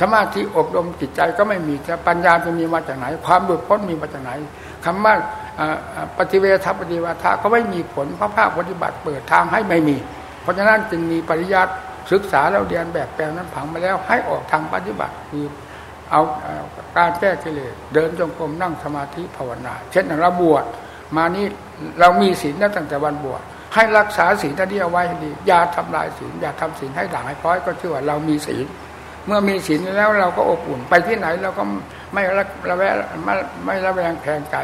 สมาธิอบรมจิตใจก็ไม่มีจะปัญญาจะมีมาจากไหน ความหลุดพ้นมีมาจากไหนคำว่าปฏิเวทปฏิวัติก็ไม่มีผลพระภาคปฏิบัติเปิดทางให้ไม่มี เพราะฉะนั้นจึงมีปริยัติศึกษาแล้วเรียนแบบแปลงนั้นผังมาแล้วให้ออกทางปฏิบัติคือเอาการแก้กิเลสเดินจงกรมนั่งสมาธิภาวนา เช่นเราบวชมานี้เรามีศีลตั้งแต่วันบวชให้รักษาศีลที่เอาไว้ให้ดีอย่าทำลายศีลอย่าทำศีลให้ด่างให้พร้อยก็ชื่อว่าเรามีศีล เมื่อมีศีลแล้วเราก็อบอุ่น ไปที่ไหนเราก็ไม่ระระแวงไม่ไม่ระแวงแคลงใจ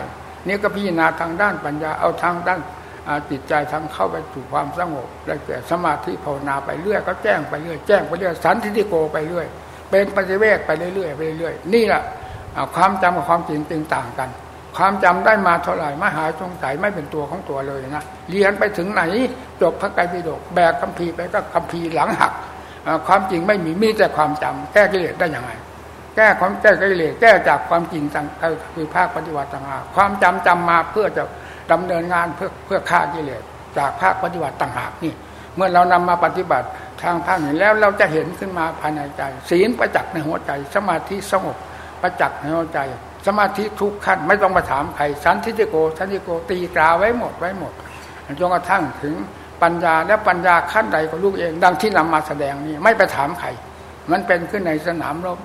นี่ก็พิจารณาทางด้านปัญญาเอาทางด้านจิตใจทางเข้าไปสู่ความสงบได้แก่สมาธิภาวนาไปเรื่อยก็แจ้งไปเรื่อยแจ้งไปเรื่อยสันทิฏโกไปเรื่อย เป็นปฏิเวกไปเรื่อยๆไปเรื่อยนี่แหละความจำกับความจริงตึงต่างกัน ความจำได้มาเท่าไหร่ไม่หายสงสัยไม่เป็นตัวของตัวเลยนะเรียนไปถึงไหนจบพระไตรปิฎกแบกคัมภีร์ไปก็คัมภีร์หลังหัก ความจริงไม่มีมีแต่ความจำแก้กิเลสได้ยังไงแก้ความแก้กิเลสแก้จากความจริงต่างคือภาคปฏิบัติต่างหากความจำจำมาเพื่อจะดำเนินงานเพื่อเพื่อฆ่ากิเลสจากภาคปฏิบัติต่างหากนี่เมื่อเรานำมาปฏิบัติทางภาคนี้แล้วเราจะเห็นขึ้นมาภายในใจ ศีลประจักษ์ในหัวใจ สมาธิสงบประจักษ์ในหัวใจ สมาธิทุกขั้นไม่ต้องมาถามใครสันทิโกสันทิโกตีกราไว้หมดไว้หมดจนกระทั่งถึง ปัญญาและปัญญาขั้นใดก็ลูกเอง ดังที่นำมาแสดงนี้ไม่ไปถามใครมันเป็นขึ้นในสนามรบ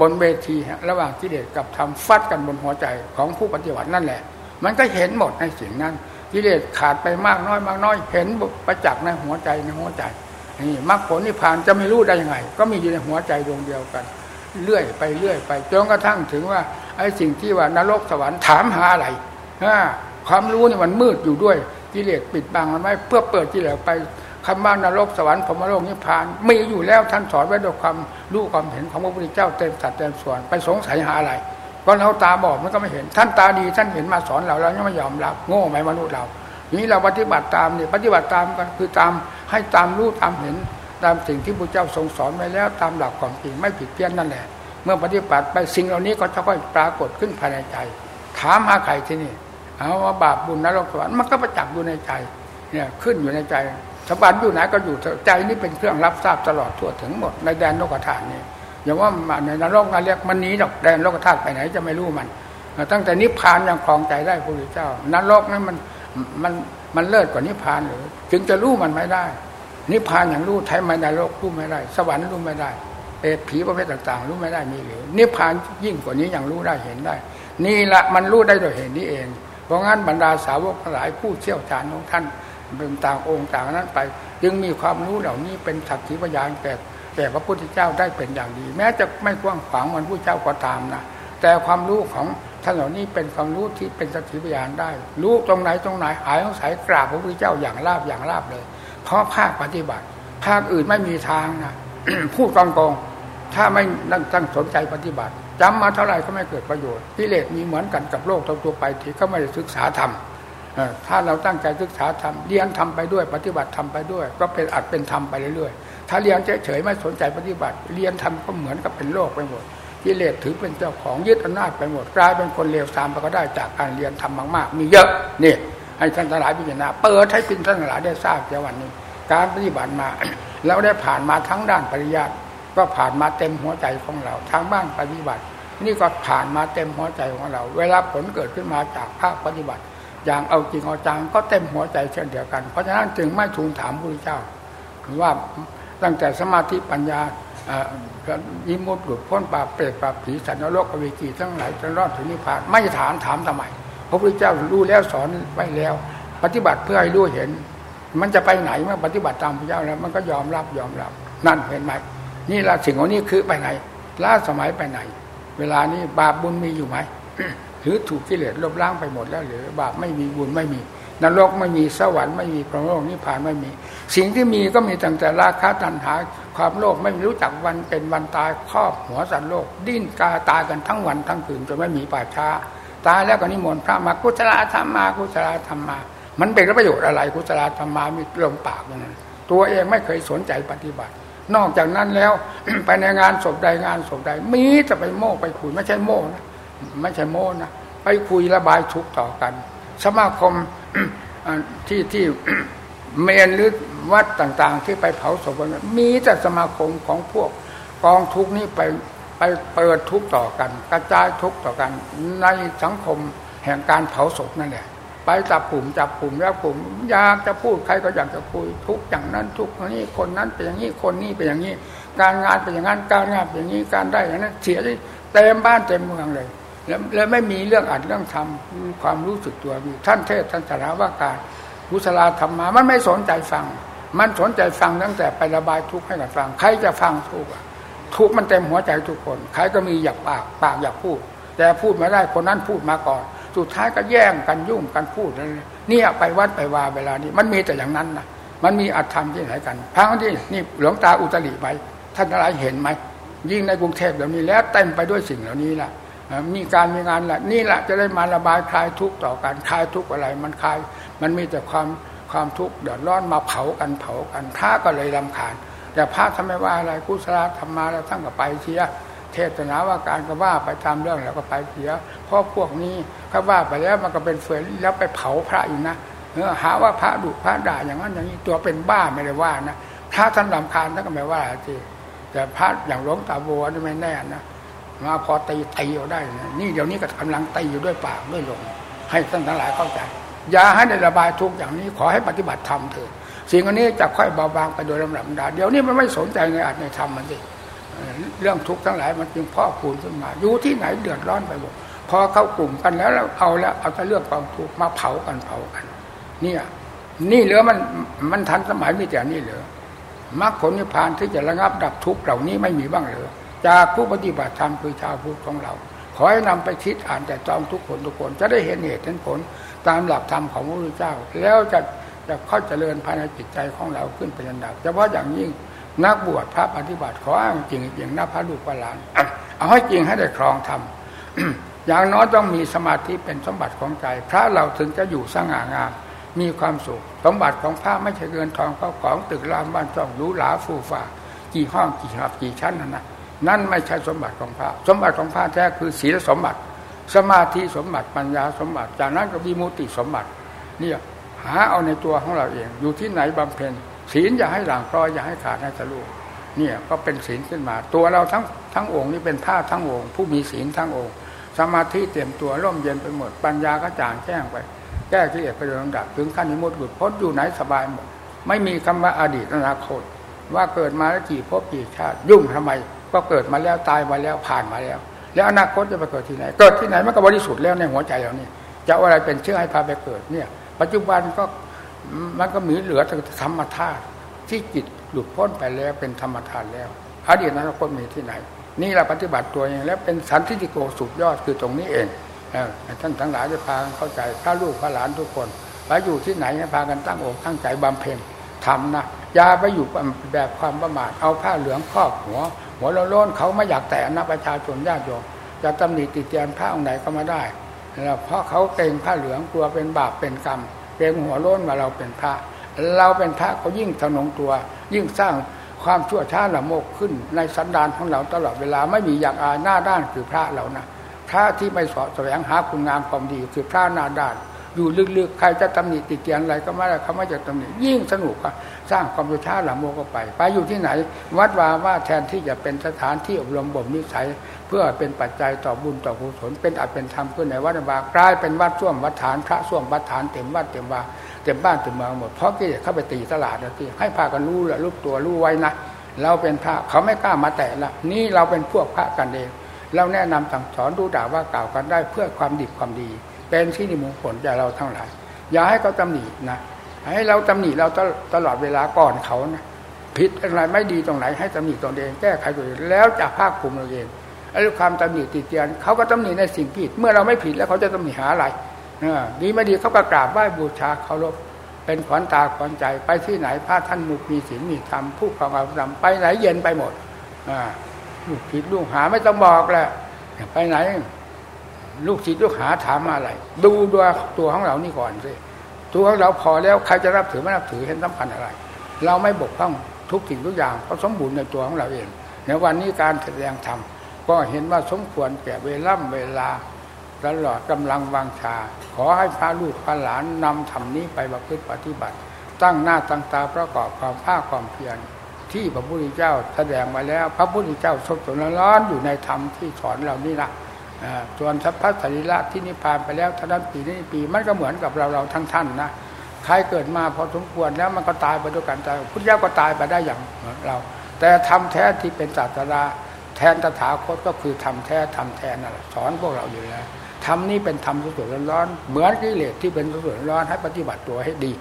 บนเวทีระหว่างกิเลสกับธรรมฟัดกันบนหัวใจของผู้ปฏิบัตินั่นแหละ มันก็เห็นหมดในสิ่งนั้นกิเลสขาดไปมากน้อยมากน้อยเห็นประจักษ์ในหัวใจในหัวใจนี่มรรคผลนิพพานจะไม่รู้ได้ยังไง ก็มีอยู่ในหัวใจดวงเดียวกัน เรื่อยไปเรื่อยไปจนกระทั่งถึงว่าไอ้สิ่งที่ว่านรกสวรรค์ถามหาอะไร ความรู้นี่มันมืดอยู่ด้วยกิเลสปิดบังมันไว้เพื่อเปิดกิเลสไปคำว่านรกสวรรค์พรมโลกนิพพานมีอยู่แล้วท่านสอนไว้ด้วยความรู้ความเห็นของพระพุทธเจ้าเต็มสัดเต็มส่วน ไปสงสัยหาอะไรก็เราตาบอดมันก็ไม่เห็น ท่านตาดีท่านเห็นมาสอนเราเรายังไม่ยอมรับโง่ไหมมนุษย์เรานี้เราปฏิบัติตามเนี่ยปฏิบัติตามกันคือตามให้ตามรู้ตามเห็น ตามสิ่งที่พระเจ้าทรงสอนไว้แล้วตามหลักความจริงไม่ผิดเพี้ยนนั่นแหละ เมื่อปฏิบัติไปสิ่งเหล่านี้ก็จะค่อยปรากฏขึ้นภายในใจ ถามหาใครที่นี่ เอาว่าบาปบุญนรกสวรรค์มันก็ประจักษ์อยู่ในใจ เนี่ยขึ้นอยู่ในใจสมบัติอยู่ไหนก็อยู่ใจนี่เป็นเครื่องรับทราบตลอดทั่วถึงหมดในแดนโลกธาตุนี่อย่าว่าในนรกนรกมันนี้ดอกแดนโลกธาตุไปไหนจะไม่รู้มัน ตั้งแต่นิพพานยังคลองใจได้พระพุทธเจ้านรกนั้นมันมันมันเลิศกว่านิพพานหรือจึงจะรู้มันไม่ได้ นิพพานอย่างรู้ไทยไม่ได้โลกรู้ไม่ได้ สวรรค์รู้ไม่ได้เปรตผีประเภทต่าง ๆ รู้ไม่ได้มีหรือนิพพานยิ่งกว่านี้อย่างรู้ได้เห็นได้ นี่ละมันรู้ได้โดยเห็นนี้เอง เพราะงั้นบรรดาสาวกหลายผู้เชี่ยวชาญของท่านเป็นต่างองค์ต่างนั้นไป จึงมีความรู้เหล่านี้เป็นสักขีพยานแต่แต่พระพุทธเจ้าได้เป็นอย่างดี แม้จะไม่กว้างขวางเหมือนผู้เจ้าก็ตามนะแต่ความรู้ของท่านเหล่านี้เป็นความรู้ที่เป็นสักขีพยานได้ รู้ตรงไหนตรงไหนหายสงสัยกราบพระพุทธเจ้าอย่างราบอย่างราบเลย เพราะภาคปฏิบัติ ภาคอื่นไม่มีทางนะพูดกองกองถ้าไม่ตั้งสนใจปฏิบัติ จำมาเท่าไหร่ก็ไม่เกิดประโยชน์กิเลสมีเหมือนกันกับโลกทั่วไปที่ก็ไม่ได้ศึกษาธรรมถ้าเราตั้งใจศึกษาธรรมเรียนทำไปด้วย ปฏิบัติทำไปด้วย ก็เป็นอัดเป็นธรรมไปเรื่อยๆถ้าเรียนเฉยๆไม่สนใจปฏิบัติ เรียนทำก็เหมือนกับเป็นโลกไปหมดกิเลสถือเป็นเจ้าของยึดอำนาจไปหมดกลายเป็นคนเลวตามไปก็ได้จากการเรียนทำมากๆ มีเยอะนี่ให้ท่านทั้งหลายพิจารณาเปิดให้พินท่านทั้งหลายได้ทราบในวันนี้ การปฏิบัติมาแล้วได้ผ่านมาทั้งด้านปริยัติ ก็ผ่านมาเต็มหัวใจของเรา ทางบ้านปฏิบัติ นี่ก็ผ่านมาเต็มหัวใจของเรา เวลาผลเกิดขึ้นมาจากภาคปฏิบัติ อย่างเอาจริงเอาจังก็เต็มหัวใจเช่นเดียวกัน เพราะฉะนั้นจึงไม่ทูลถามพระพุทธเจ้าว่าตั้งแต่สมาธิปัญญายิมุดหลุดพ้นปราบเปรตปราบผีสัตว์นรกอเวจีทั้งหลายจนรอดถึงนิพพานไม่ถามถามทำไมพระพุทธเจ้ารู้แล้วสอนไว้แล้ว ปฏิบัติเพื่อให้รู้เห็น มันจะไปไหนเมื่อปฏิบัติตามพระเจ้าแล้ว มันก็ยอมรับยอมรับ นั่นเห็นไหม นี่ละสิ่งของนี้คือไปไหนล้าสมัยไปไหน เวลานี้บาปบุญมีอยู่ไหมหรือถูกกิเลสลบล้างไปหมดแล้วหรือบาปไม่มีบุญไม่มีนรกไม่มีสวรรค์ไม่มีพระโลกนิพพานไม่มี สิ่งที่มีก็มีตั้งแต่ราคะตัณหา ความโลภไม่รู้จักวันเป็นวันตายครอบหัวสัตว์โลก ดิ้นกาตายกันทั้งวันทั้งคืนจนไม่มีป่าช้า ตายแล้วก็นิมนต์พระมากุศลธรรมมากุศลธรรมมา มันเป็นประโยชน์อะไรกุศลธรรมามีลมปากอย่างนั้นตัวเองไม่เคยสนใจปฏิบัติ นอกจากนั้นแล้ว ไปในงานศพใดงานศพใด มีจะไปโม้ไปคุยไม่ใช่โม้นะไม่ใช่โม้นะไปคุยระบายทุกต่อกัน สมาคมที่ที่เมนหรือวัดต่าง ๆ ที่ไปเผาศพมีแต่สมาคมของพวกกองทุกนี้ไปไปเปิดทุกต่อกัน กระจายทุกต่อกัน ในสังคมแห่งการเผาศพนั่นแหละ ไปจับกลุ่มจับกลุ่มแล้วกลุ่มอยากจะพูดใครก็อยากจะคุยทุกอย่างนั้นทุกนี้คนนั้นเป็นอย่างนี้คนนี้เป็นอย่างนี้ การงานเป็นอย่างนั้นการงานเป็นอย่างนี้การได้อย่างนั้นเสียเต็มบ้านเต็มเมืองเลยแล้วแล้วไม่มีเรื่องอัดเรื่องทำความรู้สึกตัวมีท่านเทศท่านสารว่าการกุศลธรรมมามันไม่สนใจฟัง มันสนใจฟังตั้งแต่ไประบายทุกข์ให้กับฟัง ใครจะฟังทุกข์ทุกข์มันเต็มหัวใจทุกคน ใครก็มีอยากปากปากอยากพูด แต่พูดไม่ได้คนนั้นพูดมาก่อน สุดท้ายก็แย่งกันยุ่งกันพูดเนี่ยไปวัดไปวาเวลานี้ มันมีแต่อย่างนั้นนะมันมีอัตธรรมที่ไหนกันพังที่นี่หลวงตาอุตริไปท่านอะไรเห็นไหมยิ่งในกรุงเทพแบบนี้แล้วเต็มไปด้วยสิ่งเหล่านี้แหละมีการมีงานละนี่แหละจะได้มาระบายคลายทุกข์ต่อการคลายทุกข์อะไรมันคลาย มันมีแต่ความความทุกข์เดือดร้อนมาเผากันเผากันพระก็เลยลำคาญ แต่พระทำไมว่าอะไรกุศลธรรมมาแล้วทั้งกับไปเชีย เทศนาว่าการก็ว่าไปตามเรื่องแล้วก็ไปเสียเพราะพวกนี้เขาว่าไปแล้วมันก็เป็นเฟือยแล้วไปเผาพระอยู่นะเออหาว่าพระดุพระด่าอย่างนั้นอย่างนี้ตัวเป็นบ้าไม่ได้ว่านะพระท่านลำคาญท่านก็ไม่ว่าจีแต่พระอย่างหลวงตาบัวนี่ไม่แน่นะมาพอตีตีเอาได้นะนี่เดี๋ยวนี้ก็กำลังตีอยู่ด้วยปากด้วยลมให้ท่านทั้งหลายเข้าใจอย่าให้ได้ระบายทุกอย่างนี้ขอให้ปฏิบัติธรรมเถิดสิ่งอันนี้จะค่อยเบาบางไปโดยลำดับดาเดี๋ยวนี้มันไม่สนใจในอัตในธรรมมันสิ เรื่องทุกข์ทั้งหลายมันจึงพ่อคูณขึ้นมา อยู่ที่ไหนเดือดร้อนไปหมดพอเข้ากลุ่มกันแล้วเราเอาแล้วเอาแต่เรื่องความทุกข์มาเผากันเผากัน เนี่ย นี่เหลือมันมันทันสมัยมีแต่นี่เหลือมรรคผลนิพพานที่จะระงับดับทุกข์เหล่านี้ไม่มีบ้างเหลือจากผู้ปฏิบัติธรรมคือชาวพุทธของเรา ขอให้นำไปคิดอ่านแต่จองทุกคนทุกคนจะได้เห็นเหตุเห็นผลตามหลักธรรมของพระพุทธเจ้า แล้วจะจะเข้าเจริญภายในจิตใจของเราขึ้นเป็นระดับเฉพาะอย่างยิ่ง นักบวชพระปฏิบัติขออ้างจริงจริงนับพระลูกพระหลานเอาให้จริงให้ได้ครองธรรมอย่างน้อยต้องมีสมาธิเป็นสมบัติของใจ พระเราถึงจะอยู่สง่างามมีความสุข สมบัติของพระไม่ใช่เงินทองเขาของตึกรามบ้านช่องรูหลาฟูฟ้ากี่ห้องกี่หับกี่ชั้นนั่นนะนั่นไม่ใช่สมบัติของพระ สมบัติของพระแท้คือศีลสมบัติ สมาธิสมบัติปัญญาสมบัติ จากนั้นก็วิมุติสมบัติเนี่ยหาเอาในตัวของเราเอง อยู่ที่ไหนบำเพ็ญ ศีลอย่าให้หลังคลอยอย่าให้ขาดให้ทะลุเนี่ยก็เป็นศีลขึ้นมา ตัวเราทั้งทั้งองค์นี่เป็นธาตุทั้งองค์ผู้มีศีลทั้งองค์ สมาธิเต็มตัวร่มเย็นไปหมด ปัญญาก็จางแจ้งไป แก้ที่เอกไปโดยลำดับถึงขั้นนิมุตหลุดพ้นอยู่ไหนสบายหมดไม่มีคำว่าอดีตอนาคต ว่าเกิดมาแล้วกี่พบกี่ชาติยุ่งทำไม ก็เกิดมาแล้วตายมาแล้วผ่านมาแล้ว แล้วอนาคตจะไปเกิดที่ไหน เกิดที่ไหนมันก็บริสุทธิ์แล้วในหัวใจเราเนี่ยจะอะไรเป็นเชื่อให้พาไปเกิดเนี่ย ปัจจุบันก็ มันก็มีเหลือแต่ธรรมธาตุที่จิตหลุดพ้นไปแล้วเป็นธรรมทานแล้วอดีตนั้นก็มีที่ไหน นี่เราปฏิบัติตัวเองแล้วเป็นสันทิฏฐิโกสุดยอดคือตรงนี้เองท่านทั้งหลายจะพาเข้าใจพระลูกพระหลานทุกคนไปอยู่ที่ไหนให้พากันตั้งอกตั้งใจบำเพ็ญทำนะอย่าไปอยู่แบบความประมาทเอาผ้าเหลืองครอบหัว หัวโล้นเขาไม่อยากแต่นะประชาชนญาติโยมจะตำหนิติเตียนพระองค์ไหนก็มาได้เพราะเขาเกรงผ้าเหลืองกลัวเป็นบาปเป็นกรรม เกรงหัวโล้นว่าเราเป็นพระ เราเป็นพระก็ยิ่งทนงตัว ยิ่งสร้างความชั่วช้าละโมกขึ้น ในสันดานของเราตลอดเวลาไม่มีอย่างอาหน้าด้านคือพระเรานะพระที่ไม่สอดแสวงหาคุณงามความดีคือพระหน้าด้านอยู่ลึกๆ ใครจะตำหนิติเตียนอะไรก็ไม่ได้เขาไม่จะตำหนิยิ่งสนุก สร้างความชั่วช้าละโมกไป ไปอยู่ที่ไหน วัดวาว่าแทนที่จะเป็นสถานที่อบรมบ่มนิสัย เพื่อเป็นปัจจัยต่อบุญต่อกุศลเป็นอัตเป็นธรรมขึ้นในวัดวากลายเป็นวัดส้วมวัดฐานพระส้วมวัดฐานเต็มวัดเต็มวาเต็มบ้านเต็มเมืองหมดเพราะกิเลสเข้าไปตีตลาดแล้วที่ให้พากันรู้ละรู้ตัวรู้ไว้นะเราเป็นพระเขาไม่กล้ามาแตะละนี่เราเป็นพวกพระกันเองเราแนะนำสั่งสอนดูด่าว่ากล่าวกันได้เพื่อความดีความดี เป็นที่นิมงคลแก่เราทั้งหลายอย่าให้เขาตำหนินะ ให้เราตำหนิเราตลอดเวลาก่อนเขานะผิดอะไรไม่ดีตรงไหน ให้ตำหนิตนเองแก้ไขตัวเองแล้วจะภาคภูมิเราเองไอ้ความตำหนิติเตียนเขาก็ตำหนิในสิ่งผิด เมื่อเราไม่ผิดแล้วเขาจะตำหนิหาอะไรดีไม่ดีเขาก็กราบไหว้บูชาเคารพเป็นขวัญตาขวัญใจไปที่ไหนพระท่านมุกมีศีลมีธรรมผู้ฟังเอาธรรมไปไหนเย็นไปหมดลูกศิษย์ลูกหาไม่ต้องบอกแหละไปไหน ลูกศิษย์ลูกหาถามอะไร ดูด้วตัวของเรานี่ก่อนสิ ตัวเราพอแล้วใครจะรับถือไม่รับถือเห็นสำคัญอะไร เราไม่บกพร่องทุกสิ่งทุกอย่างเพราะสมบูรณ์ในตัวของเราเองในวันนี้การแสดงธรรมก็เห็นว่าสมควรแก่เวล่ำเวลาตลอดกำลังวังชา ขอให้พระลูกพระหลานนำธรรมนี้ไปประพฤติปฏิบัติ ตั้งหน้าตั้งตาประกอบความภาคความเพียรที่พระพุทธเจ้าแสดงมาแล้ว พระพุทธเจ้าสดสดร้อนอยู่ในธรรมที่สอนเรานี่นะ ส่วนสัพพสรีระที่นิพพานไปแล้วท่านั้นปีนี้ปีมันก็เหมือนกับเราเราทั้งท่านนะใครเกิดมาพอสมควรแล้วมันก็ตายไปด้วยกันตายพุทธเจ้าก็ตายไปได้อย่างเรา แต่ทำแท้ที่เป็นศาสนาแทนตถาคตก็คือทำแท้ทำแทนนั่นแหละสอนพวกเราอยู่แล้วทำนี้เป็นธรรมสุดร้อนเหมือนกิเลสที่เป็นสุดร้อนให้ปฏิบัติตัวให้ดี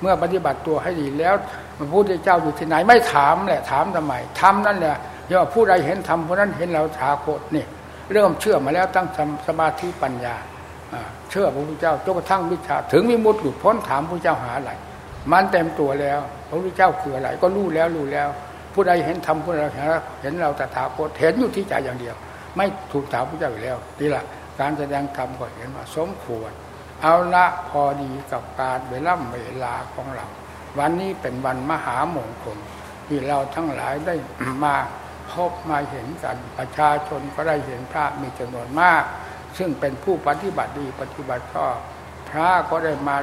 เมื่อปฏิบัติตัวให้ดีแล้วพระพุทธเจ้าอยู่ที่ไหนไม่ถามแหละถามทำไมทำนั่นแหละย่อผู้ใดเห็นธรรมผู้นั้นเห็นเราถาคตนี่ เริ่มเชื่อมาแล้วตั้งสมาธิปัญญาเชื่อพระพุทธเจ้าจนกระทั่งวิชา ถึงมีมุดหลุดพ้นถามพระเจ้าหาอะไรมันเต็มตัวแล้ว พระพุทธเจ้าคืออะไร ก็รู้แล้วรู้แล้ว ผู้ใดเห็นธรรมผู้ใดเห็นเราตถาคตเห็นอยู่ที่ใจอย่างเดียว ไม่ถูกถามพระเจ้าอยู่แล้วนี่แหละการแสดงธรรมก็เห็นว่าสมควร เอาละพอดีกับการเวลาเวลาของเรา วันนี้เป็นวันมหามงคลที่เราทั้งหลายได้มา พบมาเห็นกันประชาชนก็ได้เห็นพระมีจำนวนมาก ซึ่งเป็นผู้ปฏิบัติดีปฏิบัติชอบพระก็ได้มา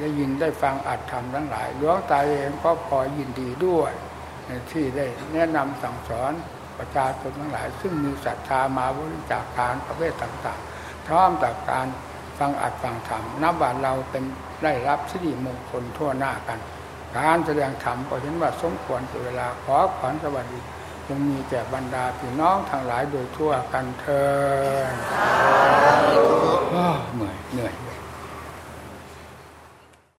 ได้ยินได้ฟังอัดธรรมทั้งหลายหลวงตาเองก็พอยินดีด้วยที่ได้แนะนำสั่งสอนประชาชนทั้งหลาย ซึ่งมีศรัทธามาบริจาคการประเภทต่างๆ พร้อมจากการฟังอัดฟังธรรมนับว่าเราเป็นได้รับสิริมงคลทั่วหน้ากัน การแสดงธรรมก็เห็นว่าสมควรเวลาขอขวัญสวัสดี งมีแก่บรรดาพี่น้องทั้งหลายโดยทั่วกันเถิดเหนื่อยเหนื่อย